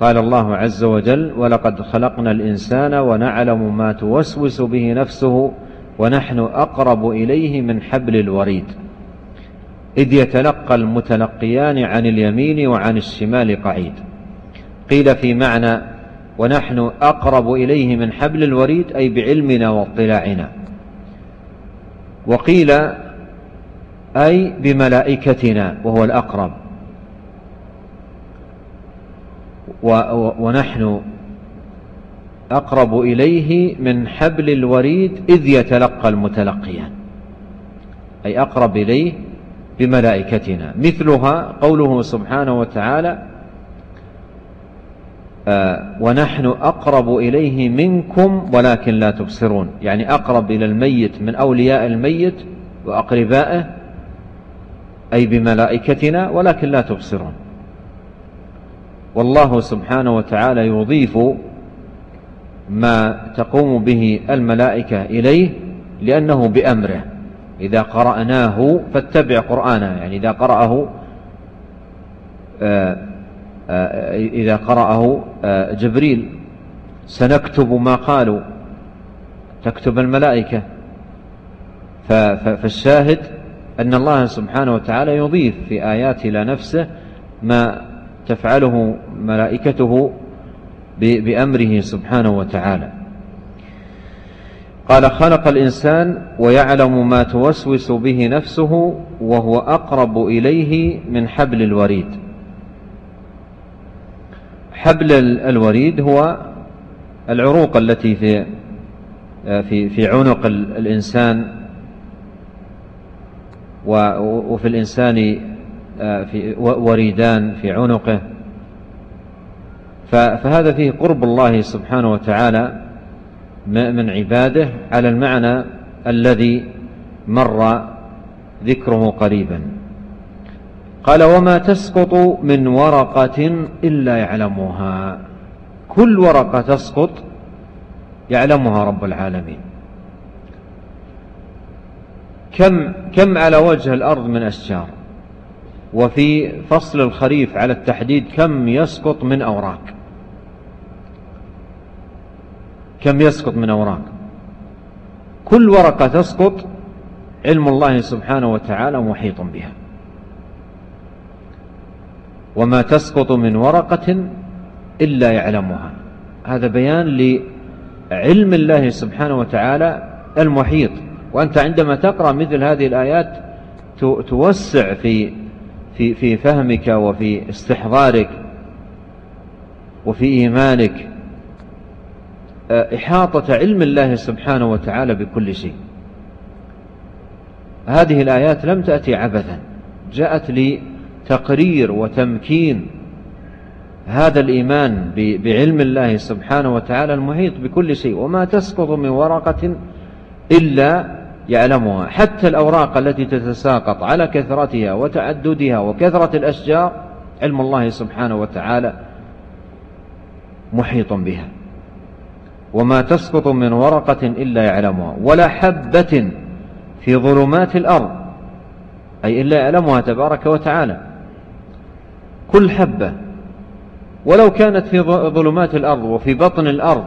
قال الله عز وجل ولقد خلقنا الإنسان ونعلم ما توسوس به نفسه ونحن أقرب إليه من حبل الوريد. إذ يتلقى المتلقيان عن اليمين وعن الشمال قعيد. قيل في معنى ونحن أقرب إليه من حبل الوريد أي بعلمنا واطلاعنا وقيل أي بملائكتنا وهو الأقرب ونحن أقرب إليه من حبل الوريد إذ يتلقى المتلقيان. أي أقرب إليه بملائكتنا. مثلها قوله سبحانه وتعالى آه، ونحن أقرب إليه منكم ولكن لا تبصرون. يعني أقرب إلى الميت من أولياء الميت وأقربائه أي بملائكتنا ولكن لا تبصرون. والله سبحانه وتعالى يضيف ما تقوم به الملائكة إليه لأنه بأمره. إذا قرأناه فاتبع قرآنه. يعني إذا قرأه آه، آه، إذا قرأه آه، جبريل سنكتب ما قالوا. تكتب الملائكة. فالشاهد أن الله سبحانه وتعالى يضيف في آيات إلى نفسه ما تفعله ملائكته بأمره سبحانه وتعالى. قال خلق الإنسان ويعلم ما توسوس به نفسه وهو أقرب إليه من حبل الوريد. حبل الوريد هو العروق التي في في في عنق الإنسان وفي الإنسان في وريدان في عنقه. فهذا فيه قرب الله سبحانه وتعالى من عباده على المعنى الذي مر ذكره قريبا. قال وما تسقط من ورقة إلا يعلمها. كل ورقة تسقط يعلمها رب العالمين. كم كم على وجه الأرض من أشجار؟ وفي فصل الخريف على التحديد كم يسقط من أوراق. كم يسقط من أوراق. كل ورقة تسقط علم الله سبحانه وتعالى محيط بها. وما تسقط من ورقة إلا يعلمها. هذا بيان لعلم الله سبحانه وتعالى المحيط. وأنت عندما تقرأ مثل هذه الآيات توسع في في في فهمك وفي استحضارك وفي إيمانك آه، إحاطة علم الله سبحانه وتعالى بكل شيء. هذه الآيات لم تأتي عبثا جاءت لتقرير وتمكين هذا الإيمان بعلم الله سبحانه وتعالى المحيط بكل شيء وما تسقط من ورقة إلا يعلمها. حتى الأوراق التي تتساقط على كثرتها وتعددها وكثرة الأشجار علم الله سبحانه وتعالى محيط بها. وما تسقط من ورقة إلا يعلمها. ولا حبة في ظلمات الأرض أي إلا يعلمها تبارك وتعالى. كل حبة. ولو كانت في ظلمات الأرض وفي بطن الأرض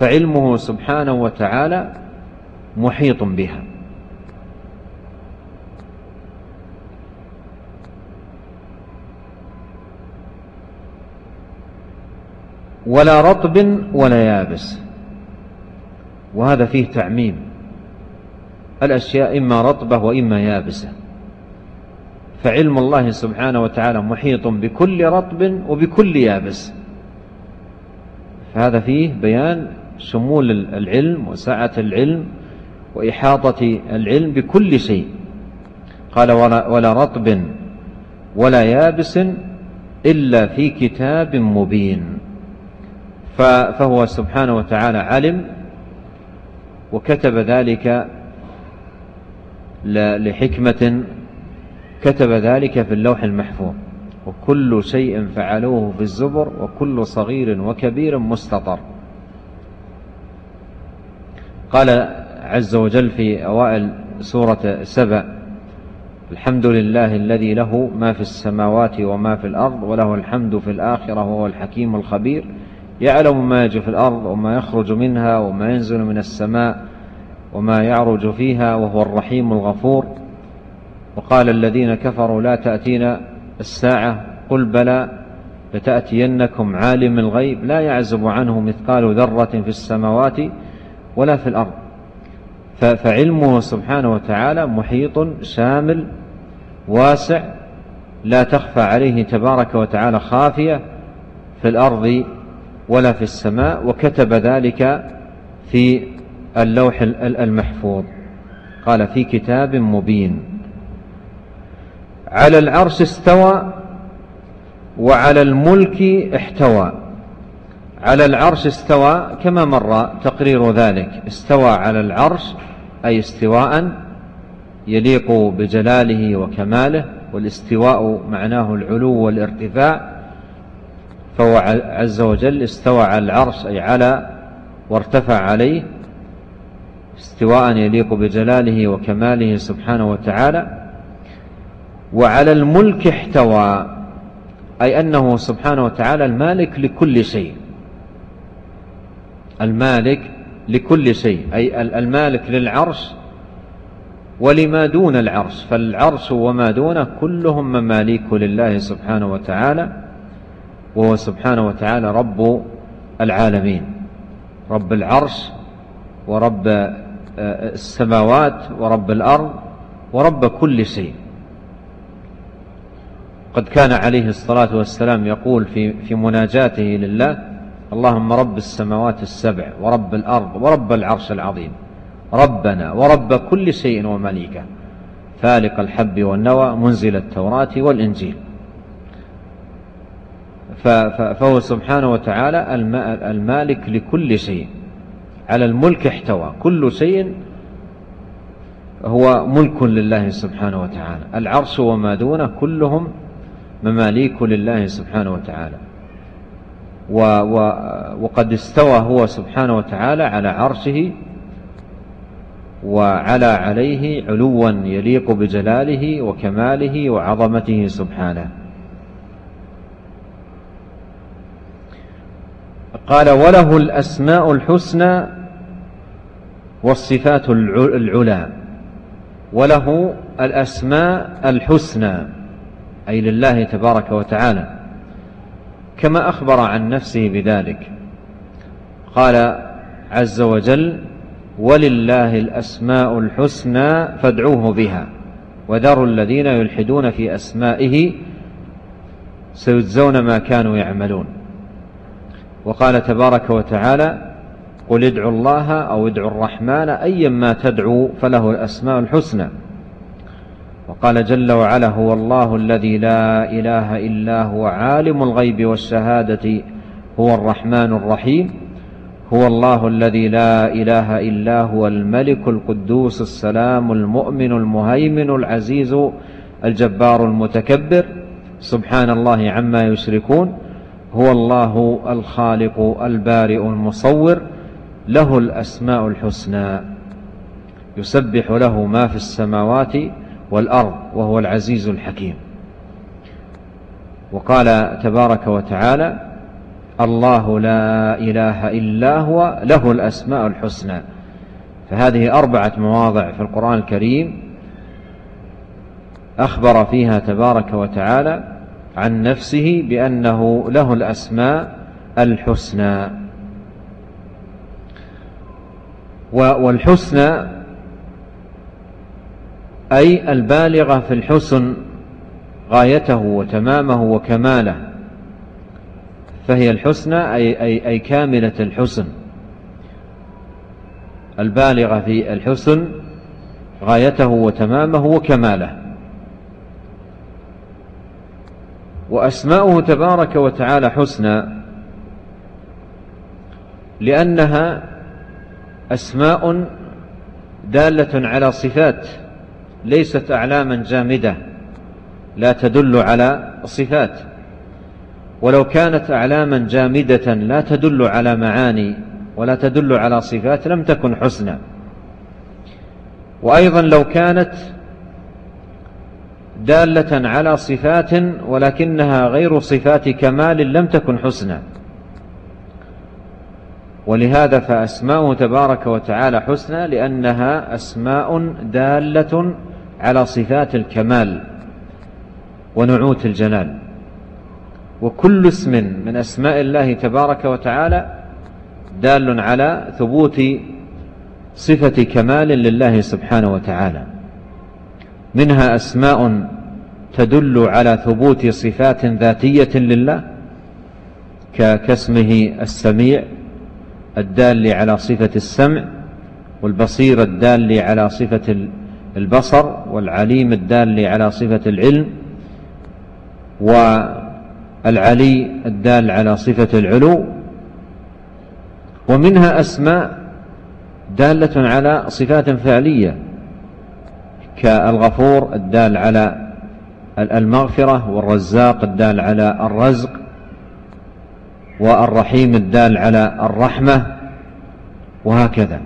فعلمه سبحانه وتعالى محيط بها. ولا رطب ولا يابس. وهذا فيه تعميم. الأشياء إما رطبة وإما يابسة. فعلم الله سبحانه وتعالى محيط بكل رطب وبكل يابس. فهذا فيه بيان شمول العلم وسعة العلم وإحاطة العلم بكل شيء. قال ولا, رطب ولا يابس إلا في كتاب مبين. فهو سبحانه وتعالى علم وكتب ذلك لحكمة كتب ذلك في اللوح المحفوظ. وكل شيء فعلوه في الزبر وكل صغير وكبير مستطر. قال عز وجل في أوائل سورة سبع الحمد لله الذي له ما في السماوات وما في الأرض وله الحمد في الآخرة وهو الحكيم الخبير. يعلم ما يجي في الأرض وما يخرج منها وما ينزل من السماء وما يعرج فيها وهو الرحيم الغفور. وقال الذين كفروا لا تأتينا الساعة قل بلى لتأتينكم عالم الغيب لا يعزب عنه مثقال ذرة في السماوات ولا في الأرض. فعلمه سبحانه وتعالى محيط شامل واسع لا تخفى عليه تبارك وتعالى خافية في الأرض ولا في السماء وكتب ذلك في اللوح المحفوظ. قال في كتاب مبين على العرش استوى وعلى الملك احتوى على العرش استوى كما مر تقرير ذلك. استوى على العرش أي استواء يليق بجلاله وكماله والاستواء معناه العلو والارتفاع. فهو عز وجل استوى على العرش أي على وارتفع عليه. استواء يليق بجلاله وكماله سبحانه وتعالى. وعلى الملك احتوى أي أنه سبحانه وتعالى المالك لكل شيء. المالك لكل شيء أي المالك للعرش ولما دون العرش فالعرش وما دونه كلهم مماليك لله سبحانه وتعالى وهو سبحانه وتعالى رب العالمين رب العرش ورب آه، السماوات ورب الأرض ورب كل شيء. قد كان عليه الصلاة والسلام يقول في, في مناجاته لله اللهم رب السماوات السبع ورب الأرض ورب العرش العظيم ربنا ورب كل شيء ومليكه فالق الحب والنوى منزل التوراة والإنجيل فهو سبحانه وتعالى المالك لكل شيء على الملك احتوى كل شيء هو ملك لله سبحانه وتعالى العرش وما دونه كلهم مماليك لله سبحانه وتعالى و و وقد استوى هو سبحانه وتعالى على عرشه وعلى عليه علوا يليق بجلاله وكماله وعظمته سبحانه. قال وله الأسماء الحسنى والصفات العلى وله الأسماء الحسنى أي لله تبارك وتعالى. كما أخبر عن نفسه بذلك. قال عز وجل ولله الأسماء الحسنى فادعوه بها وذروا الذين يلحدون في أسمائه سيجزون ما كانوا يعملون. وقال تبارك وتعالى قل ادعوا الله أو ادعوا الرحمن أيا ما تدعوا فله الأسماء الحسنى. وقال جل وعلا هو الله الذي لا إله إلا هو عالم الغيب والشهادة هو الرحمن الرحيم هو الله الذي لا إله إلا هو الملك القدوس السلام المؤمن المهيمن العزيز الجبار المتكبر سبحان الله عما يشركون هو الله الخالق البارئ المصور له الأسماء الحسنى يسبح له ما في السماوات والأرض وهو العزيز الحكيم. وقال تبارك وتعالى الله لا إله إلا هو له الأسماء الحسنى. فهذه أربعة مواضع في القرآن الكريم أخبر فيها تبارك وتعالى عن نفسه بأنه له الأسماء الحسنى. والحسنى أي البالغة في الحسن غايته وتمامه وكماله فهي الحسنى أي, أي, أي كاملة الحسن. البالغة في الحسن غايته وتمامه وكماله. وأسماؤه تبارك وتعالى حسنى لأنها أسماء دالة على صفات ليست أعلاما جامدة لا تدل على صفات. ولو كانت أعلاما جامدة لا تدل على معاني ولا تدل على صفات لم تكن حسنى. وأيضا لو كانت دالة على صفات ولكنها غير صفات كمال لم تكن حسنى. ولهذا فأسماؤه تبارك وتعالى حسنى لأنها أسماء دالة على صفات الكمال ونعوت الجلال. وكل اسم من أسماء الله تبارك وتعالى دال على ثبوت صفة كمال لله سبحانه وتعالى. منها أسماء تدل على ثبوت صفات ذاتية لله كاسمه السميع الدال على صفة السمع والبصير الدال على صفة البصر والعليم الدال على صفة العلم العلي الدال على صفة العلو ومنها أسماء دالة على صفات فعلية كالغفور الدال على المغفرة والرزاق الدال على الرزق والرحيم الدال على الرحمة وهكذا.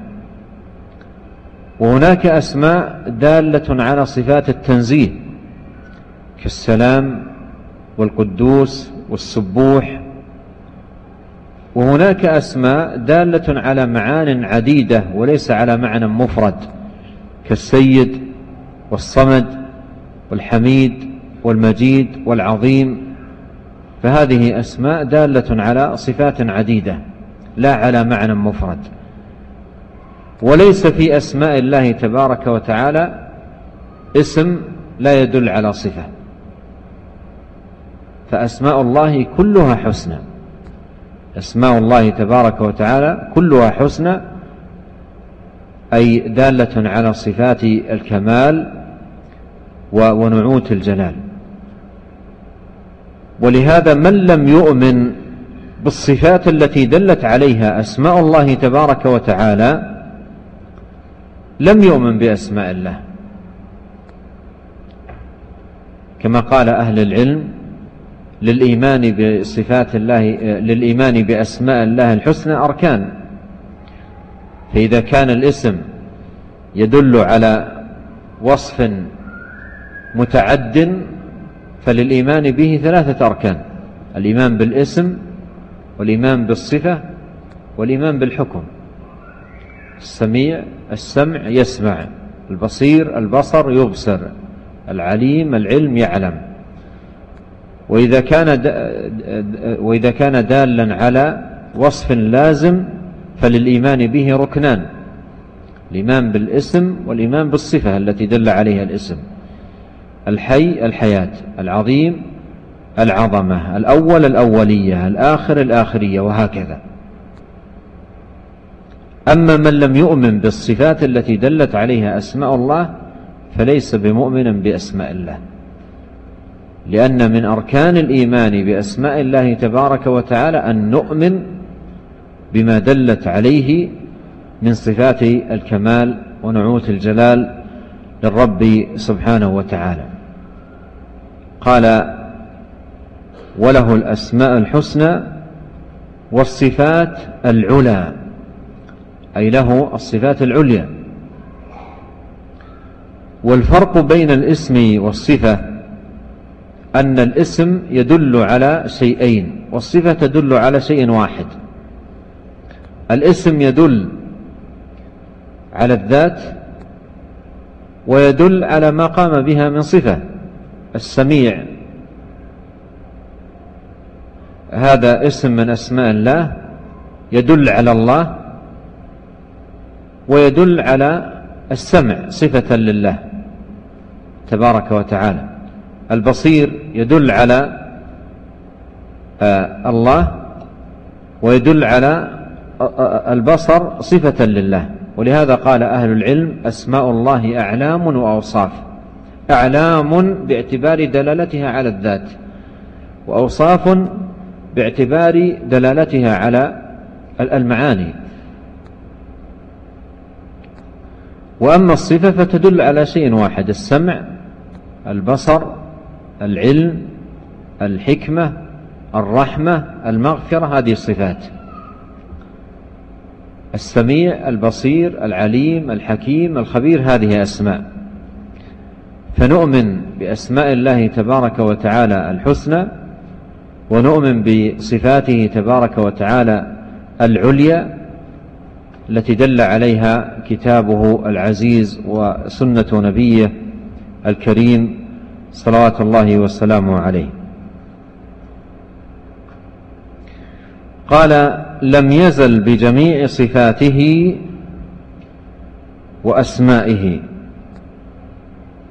وهناك أسماء دالة على صفات التنزيه كالسلام والقدوس والسبوح. وهناك أسماء دالة على معان عديدة وليس على معنى مفرد كالسيد والصمد والحميد والمجيد والعظيم. فهذه أسماء دالة على صفات عديدة لا على معنى مفرد. وليس في أسماء الله تبارك وتعالى اسم لا يدل على صفة. فأسماء الله كلها حسنى. أسماء الله تبارك وتعالى كلها حسنى أي دالة على صفات الكمال ونعوت الجلال. ولهذا من لم يؤمن بالصفات التي دلت عليها أسماء الله تبارك وتعالى لم يؤمن بأسماء الله. كما قال أهل العلم للإيمان بصفات الله للإيمان بأسماء الله الحسنى أركان. فإذا كان الاسم يدل على وصف متعد فللإيمان به ثلاثة أركان الإيمان بالاسم والإيمان بالصفة والإيمان بالحكم. السميع السمع يسمع البصير البصر يبصر العليم العلم يعلم. وإذا كان وإذا كان دالا على وصف لازم فللإيمان به ركنان. الإيمان بالاسم والإيمان بالصفة التي دل عليها الاسم. الحي الحياة. العظيم العظمة. الأول الأولية. الآخر الآخرية. وهكذا. أما من لم يؤمن بالصفات التي دلت عليها أسماء الله فليس بمؤمن بأسماء الله. لأن من أركان الإيمان بأسماء الله تبارك وتعالى أن نؤمن بما دلت عليه من صفات الكمال ونعوت الجلال للرب سبحانه وتعالى. قال وله الأسماء الحسنى والصفات العلى أي له الصفات العليا. والفرق بين الاسم والصفة أن الاسم يدل على شيئين والصفة تدل على شيء واحد. الاسم يدل على الذات ويدل على ما قام بها من صفة السميع. هذا اسم من أسماء الله يدل على الله ويدل على السمع صفة لله تبارك وتعالى. البصير يدل على آه، الله ويدل على آه، آه، البصر صفة لله. ولهذا قال أهل العلم أسماء الله أعلام وأوصاف. أعلام باعتبار دلالتها على الذات وأوصاف باعتبار دلالتها على المعاني. وأما الصفة فتدل على شيء واحد السمع البصر العلم الحكمة الرحمة المغفرة هذه الصفات. السميع البصير العليم الحكيم الخبير هذه أسماء. فنؤمن بأسماء الله تبارك وتعالى الحسنى ونؤمن بصفاته تبارك وتعالى العليا التي دل عليها كتابه العزيز وسنة نبيه الكريم صلوات الله وسلامه عليه. قال لم يزل بجميع صفاته وأسمائه.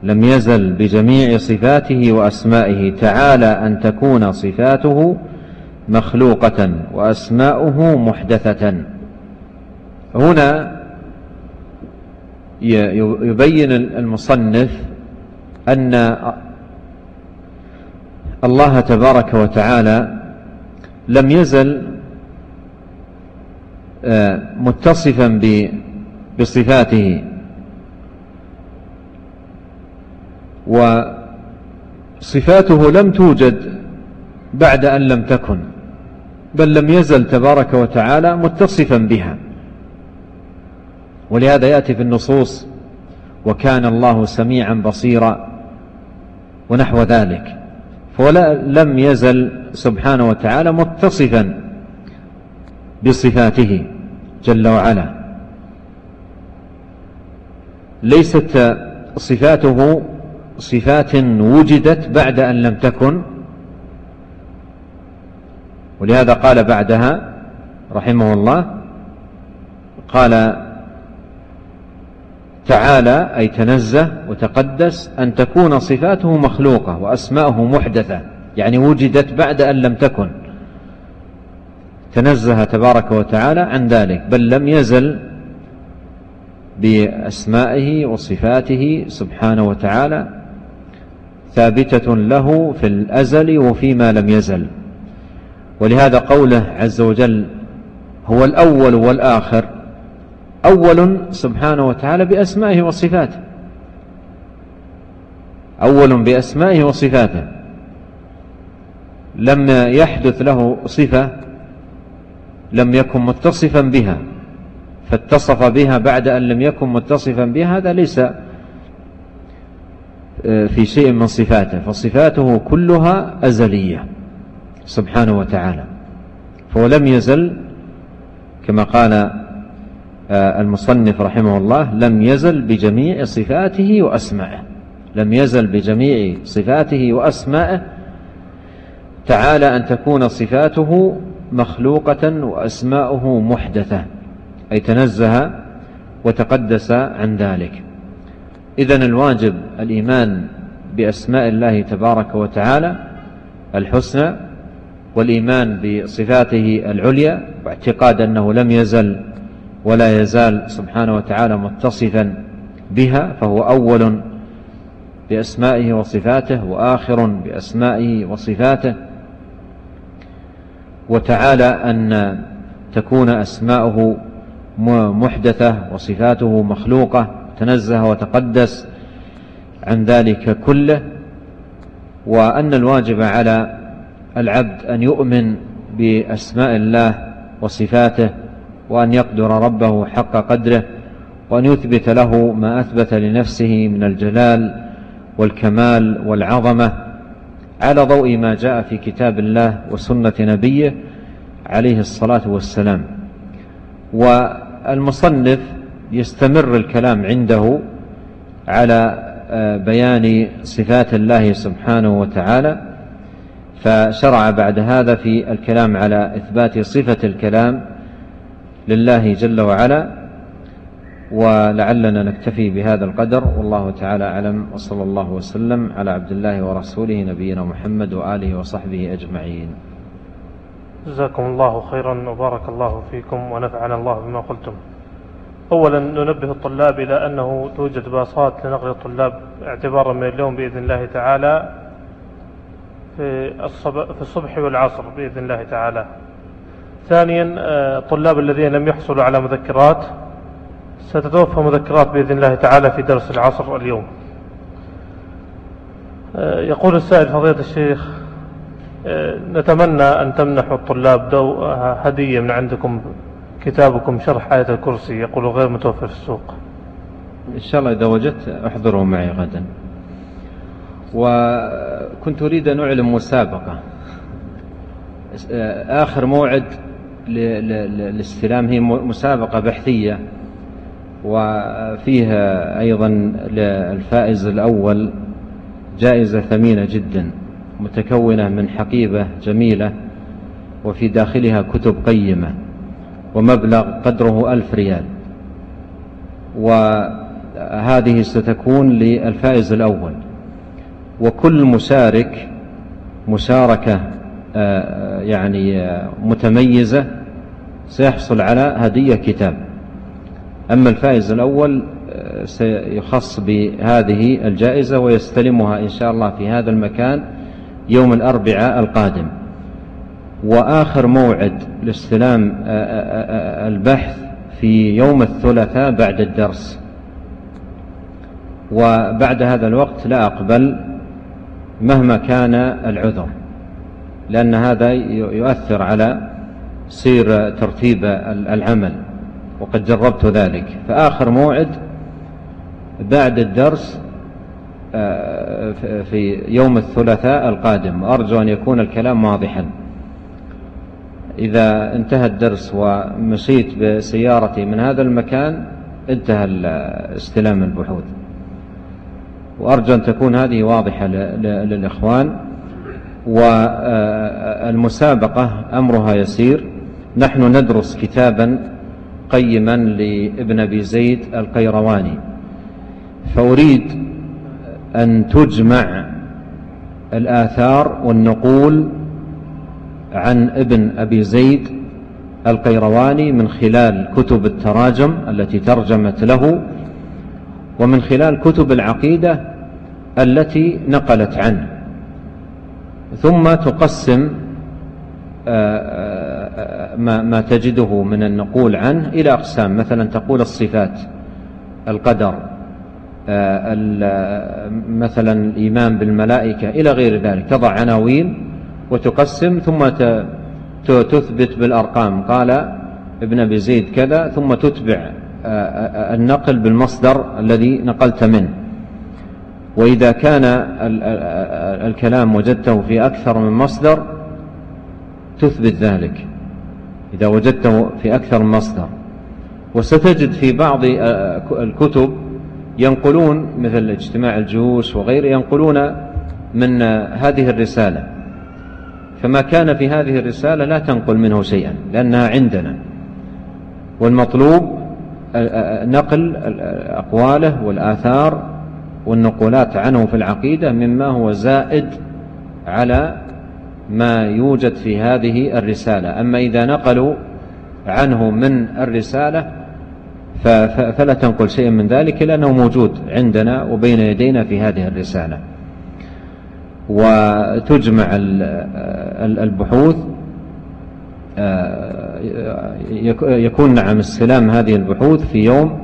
لم يزل بجميع صفاته وأسمائه. تعالى أن تكون صفاته مخلوقة وأسماؤه محدثة. هنا يبين المصنف أن الله تبارك وتعالى لم يزل آه، متصفا بصفاته. وصفاته لم توجد بعد أن لم تكن بل لم يزل تبارك وتعالى متصفا بها. ولهذا يأتي في النصوص وكان الله سميعا بصيرا ونحو ذلك. فلم يزل سبحانه وتعالى متصفا بصفاته جل وعلا. ليست صفاته صفات وجدت بعد أن لم تكن. ولهذا قال بعدها رحمه الله قال تعالى أي تنزه وتقدس أن تكون صفاته مخلوقة وأسماءه محدثة يعني وجدت بعد أن لم تكن. تنزه تبارك وتعالى عن ذلك بل لم يزل بأسمائه وصفاته سبحانه وتعالى ثابتة له في الأزل وفيما لم يزل. ولهذا قوله عز وجل هو الأول والآخر أول سبحانه وتعالى بأسمائه وصفاته. أول بأسمائه وصفاته. لم يحدث له صفة لم يكن متصفا بها فاتصف بها بعد أن لم يكن متصفا بها هذا ليس آه، في شيء من صفاته فصفاته كلها أزلية سبحانه وتعالى فهو لم يزل كما قال المصنف رحمه الله لم يزل بجميع صفاته وأسمائه. لم يزل بجميع صفاته وأسمائه. تعالى أن تكون صفاته مخلوقة وأسماؤه محدثة. أي تنزه وتقدس عن ذلك. إذن الواجب الإيمان بأسماء الله تبارك وتعالى الحسنى والإيمان بصفاته العليا واعتقاد أنه لم يزل ولا يزال سبحانه وتعالى متصفا بها فهو أول بأسمائه وصفاته وآخر بأسمائه وصفاته. وتعالى أن تكون أسماؤه محدثة وصفاته مخلوقة تنزه وتقدس عن ذلك كله. وأن الواجب على العبد أن يؤمن بأسماء الله وصفاته وأن يقدر ربه حق قدره وأن يثبت له ما أثبت لنفسه من الجلال والكمال والعظمة. على ضوء ما جاء في كتاب الله وسنة نبيه عليه الصلاة والسلام. والمصنف يستمر الكلام عنده على آه، بيان صفات الله سبحانه وتعالى فشرع بعد هذا في الكلام على إثبات صفة الكلام لله جل وعلا ولعلنا نكتفي بهذا القدر. والله تعالى أعلم وصلى الله وسلم على عبد الله ورسوله نبينا محمد وآله وصحبه أجمعين. جزاكم الله خيرا وبارك الله فيكم ونفعنا الله بما قلتم. أولا ننبه الطلاب إلى أنه توجد باصات لنقل الطلاب اعتبارا من اليوم بإذن الله تعالى في الصبح والعصر بإذن الله تعالى. ثانيا آه، الطلاب الذين لم يحصلوا على مذكرات ستتوفى مذكرات بإذن الله تعالى في درس العصر اليوم. آه، يقول السائل فضيلة الشيخ آه، نتمنى أن تمنحوا الطلاب دو هدية من عندكم كتابكم شرح آية الكرسي يقول غير متوفر في السوق. إن شاء الله إذا وجدت احضروا معي غدا. وكنت أريد أن أعلم مسابقة. آخر موعد للاستلام هي مسابقة بحثية وفيها أيضا للفائز الأول جائزة ثمينة جدا متكونة من حقيبة جميلة وفي داخلها كتب قيمة ومبلغ قدره ألف ريال. وهذه ستكون للفائز الأول. وكل مشارك مشاركة آه، يعني آه، متميزة سيحصل على هدية كتاب. أما الفائز الأول آه، سيخص بهذه الجائزة ويستلمها إن شاء الله في هذا المكان يوم الأربعاء القادم. وآخر موعد لاستلام البحث في يوم الثلاثاء بعد الدرس. وبعد هذا الوقت لا أقبل مهما كان العذر. لأن هذا يؤثر على سير ترتيب العمل وقد جربت ذلك. فآخر موعد بعد الدرس آه، في يوم الثلاثاء القادم. أرجو أن يكون الكلام واضحا. إذا انتهى الدرس ومشيت بسيارتي من هذا المكان انتهى استلام البحوث. وأرجو أن تكون هذه واضحة للإخوان. والمسابقة أمرها يسير. نحن ندرس كتابا قيما لابن أبي زيد القيرواني. فأريد أن تجمع الآثار والنقول عن ابن أبي زيد القيرواني من خلال كتب التراجم التي ترجمت له ومن خلال كتب العقيدة التي نقلت عنه. ثم تقسم آه، آه، ما تجده من النقول عنه إلى أقسام. مثلا تقول الصفات القدر آه، مثلا الإيمان بالملائكة إلى غير ذلك تضع عناوين وتقسم ثم تثبت بالأرقام. قال ابن أبي زيد كذا ثم تتبع النقل بالمصدر الذي نقلت منه. وإذا كان الكلام وجدته في أكثر من مصدر تثبت ذلك. إذا وجدته في أكثر من مصدر. وستجد في بعض الكتب ينقلون مثل اجتماع الجيوش وغيره ينقلون من هذه الرسالة. فما كان في هذه الرسالة لا تنقل منه شيئا لأنها عندنا. والمطلوب نقل أقواله والآثار والنقولات عنه في العقيدة مما هو زائد على ما يوجد في هذه الرسالة. أما إذا نقلوا عنه من الرسالة فلا تنقل شيئا من ذلك لأنه موجود عندنا وبين يدينا في هذه الرسالة. وتجمع البحوث آه، يكون نعم استلام هذه البحوث في يوم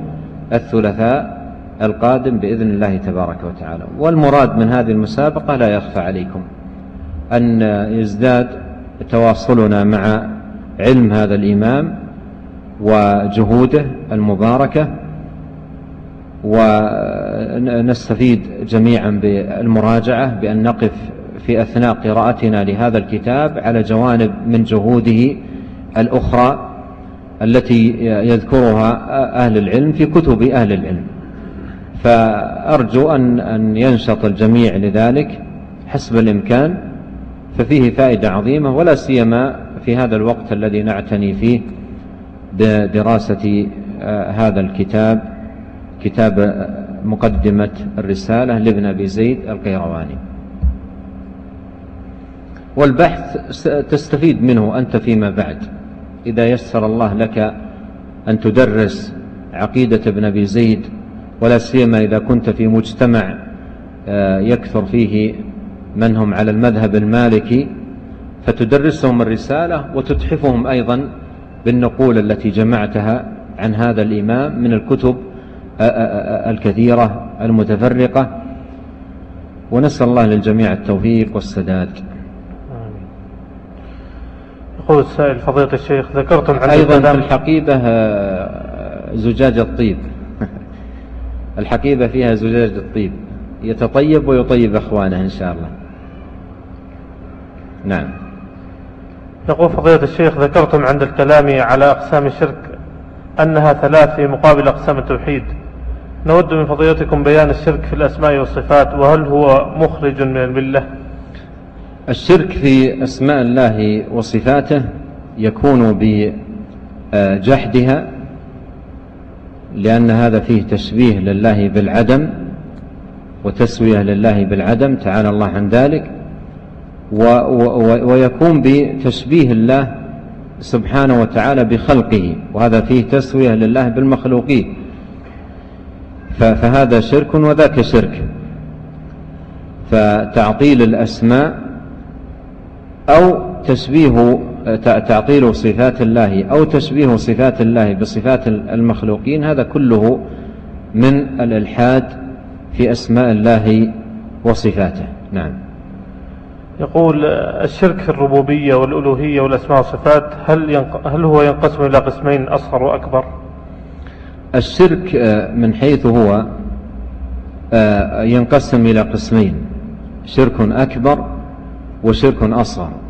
الثلاثاء القادم بإذن الله تبارك وتعالى. والمراد من هذه المسابقة لا يخفى عليكم أن يزداد تواصلنا مع علم هذا الإمام وجهوده المباركة ونستفيد جميعا بالمراجعة بأن نقف في أثناء قراءتنا لهذا الكتاب على جوانب من جهوده الأخرى التي يذكرها أهل العلم في كتب أهل العلم. فأرجو أن, أن ينشط الجميع لذلك حسب الإمكان ففيه فائدة عظيمة ولا سيما في هذا الوقت الذي نعتني فيه بدراسة آه، هذا الكتاب كتاب مقدمة الرسالة لابن أبي زيد القيرواني. والبحث تستفيد منه أنت فيما بعد. إذا يسر الله لك أن تدرس عقيدة ابن أبي زيد ولا سيما إذا كنت في مجتمع آه، يكثر فيه من هم على المذهب المالكي فتدرسهم الرسالة وتتحفهم أيضا بالنقول التي جمعتها عن هذا الإمام من الكتب آه، آه، الكثيرة المتفرقة. ونسأل الله للجميع التوفيق والسداد. يقول السائل فضيلة الشيخ ذكرتم عن أيضا في الحقيبة زجاج الطيب. الحقيبة فيها زجاج الطيب يتطيب ويطيب أخوانه إن شاء الله. نعم. يقول فضيلة الشيخ ذكرتم عند الكلام على أقسام الشرك أنها ثلاث في مقابل أقسام التوحيد. نود من فضيلتكم بيان الشرك في الأسماء والصفات وهل هو مخرج من الملة؟ الشرك في أسماء الله وصفاته يكون بجحدها لأن هذا فيه تشبيه لله بالعدم وتسوية لله بالعدم تعالى الله عن ذلك و و ويكون بتشبيه الله سبحانه وتعالى بخلقه وهذا فيه تسوية لله بالمخلوقين. فهذا شرك وذاك شرك. فتعطيل الأسماء أو تشبيه تعطيل صفات الله أو تشبيه صفات الله بصفات المخلوقين هذا كله من الإلحاد في أسماء الله وصفاته. نعم. يقول الشرك في الربوبية والألوهية والأسماء والصفات هل, هل هو ينقسم إلى قسمين أصغر وأكبر؟ الشرك آه، من حيث هو آه، ينقسم إلى قسمين شرك أكبر وشرك أصغر.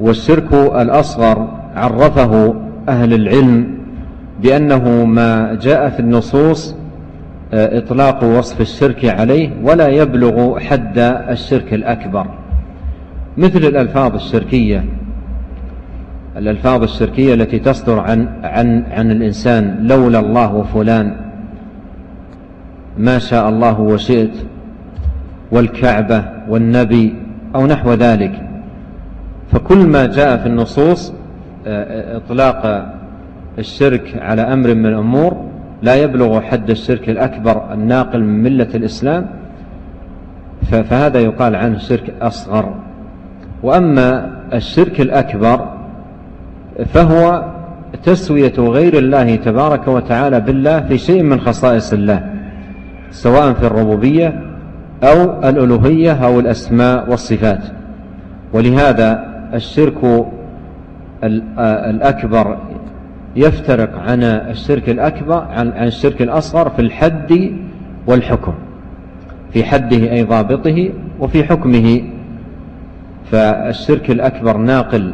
والشرك الأصغر عرفه أهل العلم بأنه ما جاء في النصوص آه، إطلاق وصف الشرك عليه ولا يبلغ حد الشرك الأكبر. مثل الألفاظ الشركية الألفاظ الشركية التي تصدر عن, عن, عن الإنسان لولا الله وفلان ما شاء الله وشئت والكعبة والنبي أو نحو ذلك. فكل ما جاء في النصوص آه، إطلاق الشرك على أمر من الأمور لا يبلغ حد الشرك الأكبر الناقل من ملة الإسلام فهذا يقال عنه شرك أصغر. وأما الشرك الأكبر فهو تسوية غير الله تبارك وتعالى بالله في شيء من خصائص الله سواء في الربوبية أو الألوهية أو الأسماء والصفات. ولهذا الشرك الأكبر يفترق عن الشرك الأكبر عن الشرك الأصغر في الحد والحكم. في حده أي ضابطه وفي حكمه. فالشرك الأكبر ناقل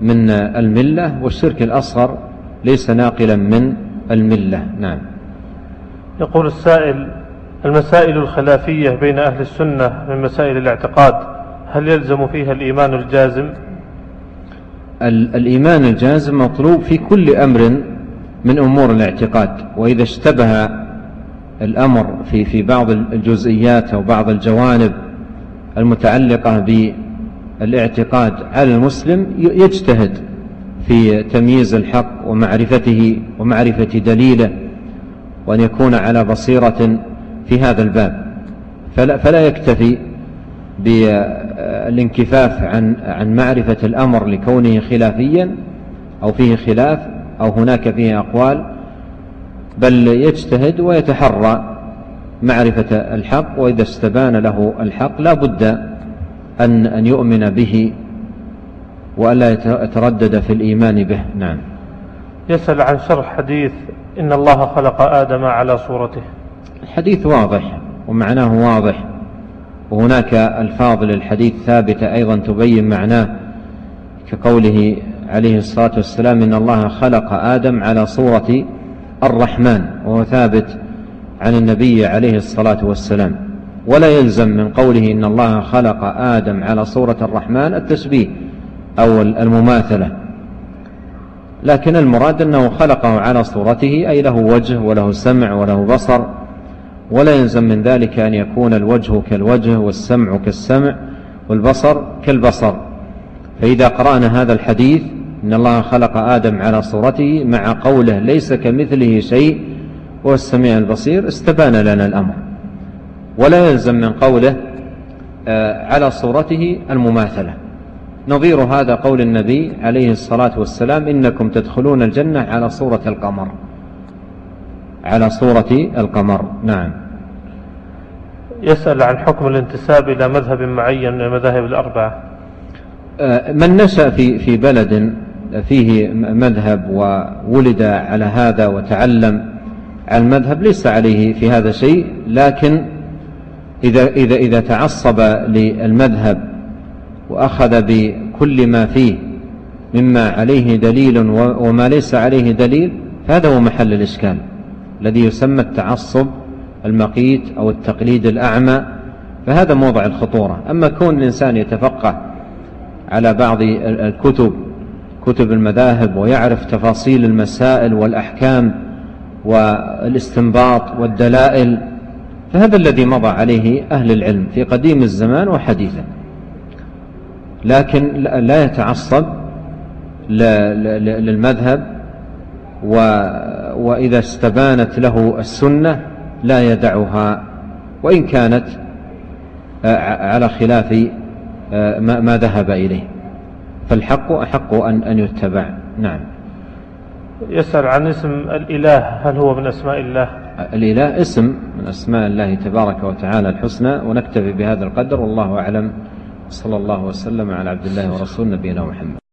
من الملة والشرك الأصغر ليس ناقلا من الملة. نعم. يقول السائل المسائل الخلافية بين أهل السنة من مسائل الاعتقاد هل يلزم فيها الإيمان الجازم؟ الإيمان الجازم مطلوب في كل أمر من أمور الاعتقاد وإذا اشتبه الأمر في في بعض الجزئيات أو بعض الجوانب المتعلقة بالاعتقاد على المسلم يجتهد في تمييز الحق ومعرفته ومعرفة دليله وأن يكون على بصيرة في هذا الباب. فلا, فلا يكتفي بالانكفاف عن عن معرفة الأمر لكونه خلافيا أو فيه خلاف أو هناك فيه أقوال بل يجتهد ويتحرى معرفة الحق وإذا استبان له الحق لا بد أن, أن يؤمن به وألا يتردد في الإيمان به. نعم. يسأل عن شرح حديث إن الله خلق آدم على صورته. الحديث واضح ومعناه واضح. وهناك ألفاظ للحديث ثابتة أيضا تبين معناه كقوله عليه الصلاة والسلام إن الله خلق آدم على صورة الرحمن وهو ثابت عن النبي عليه الصلاة والسلام. ولا يلزم من قوله إن الله خلق آدم على صورة الرحمن التشبيه أو المماثلة. لكن المراد أنه خلقه على صورته أي له وجه وله سمع وله بصر ولا يلزم من ذلك أن يكون الوجه كالوجه والسمع كالسمع والبصر كالبصر. فإذا قرأنا هذا الحديث إن الله خلق آدم على صورته مع قوله ليس كمثله شيء هو السميع البصير استبان لنا الأمر. ولا يلزم من قوله آه، على صورته المماثلة. نظير هذا قول النبي عليه الصلاة والسلام إنكم تدخلون الجنة على صورة القمر. على صورة القمر. نعم. يسأل عن حكم الانتساب إلى مذهب معين من المذاهب الأربعة. آه، من نشأ في في بلد فيه مذهب وولد على هذا وتعلم على المذهب ليس عليه في هذا شيء لكن إذا إذا إذا تعصب للمذهب وأخذ بكل ما فيه مما عليه دليل وما ليس عليه دليل فهذا هو محل الإشكال. الذي يسمى التعصب المقيت أو التقليد الأعمى فهذا موضع الخطورة. أما كون الإنسان يتفقه على بعض الكتب كتب المذاهب ويعرف تفاصيل المسائل والأحكام والاستنباط والدلائل فهذا الذي مضى عليه أهل العلم في قديم الزمان وحديثه لكن لا يتعصب للمذهب وإذا استبانت له السنة لا يدعها وإن كانت آه، على خلاف آه، ما ذهب إليه. فالحق أحق أن أن يتبع. نعم. يسأل عن اسم الإله هل هو من أسماء الله؟ الإله اسم من أسماء الله تبارك وتعالى الحسنى ونكتفي بهذا القدر والله أعلم. صلى الله وسلم على عبد الله ورسول نبينا محمد.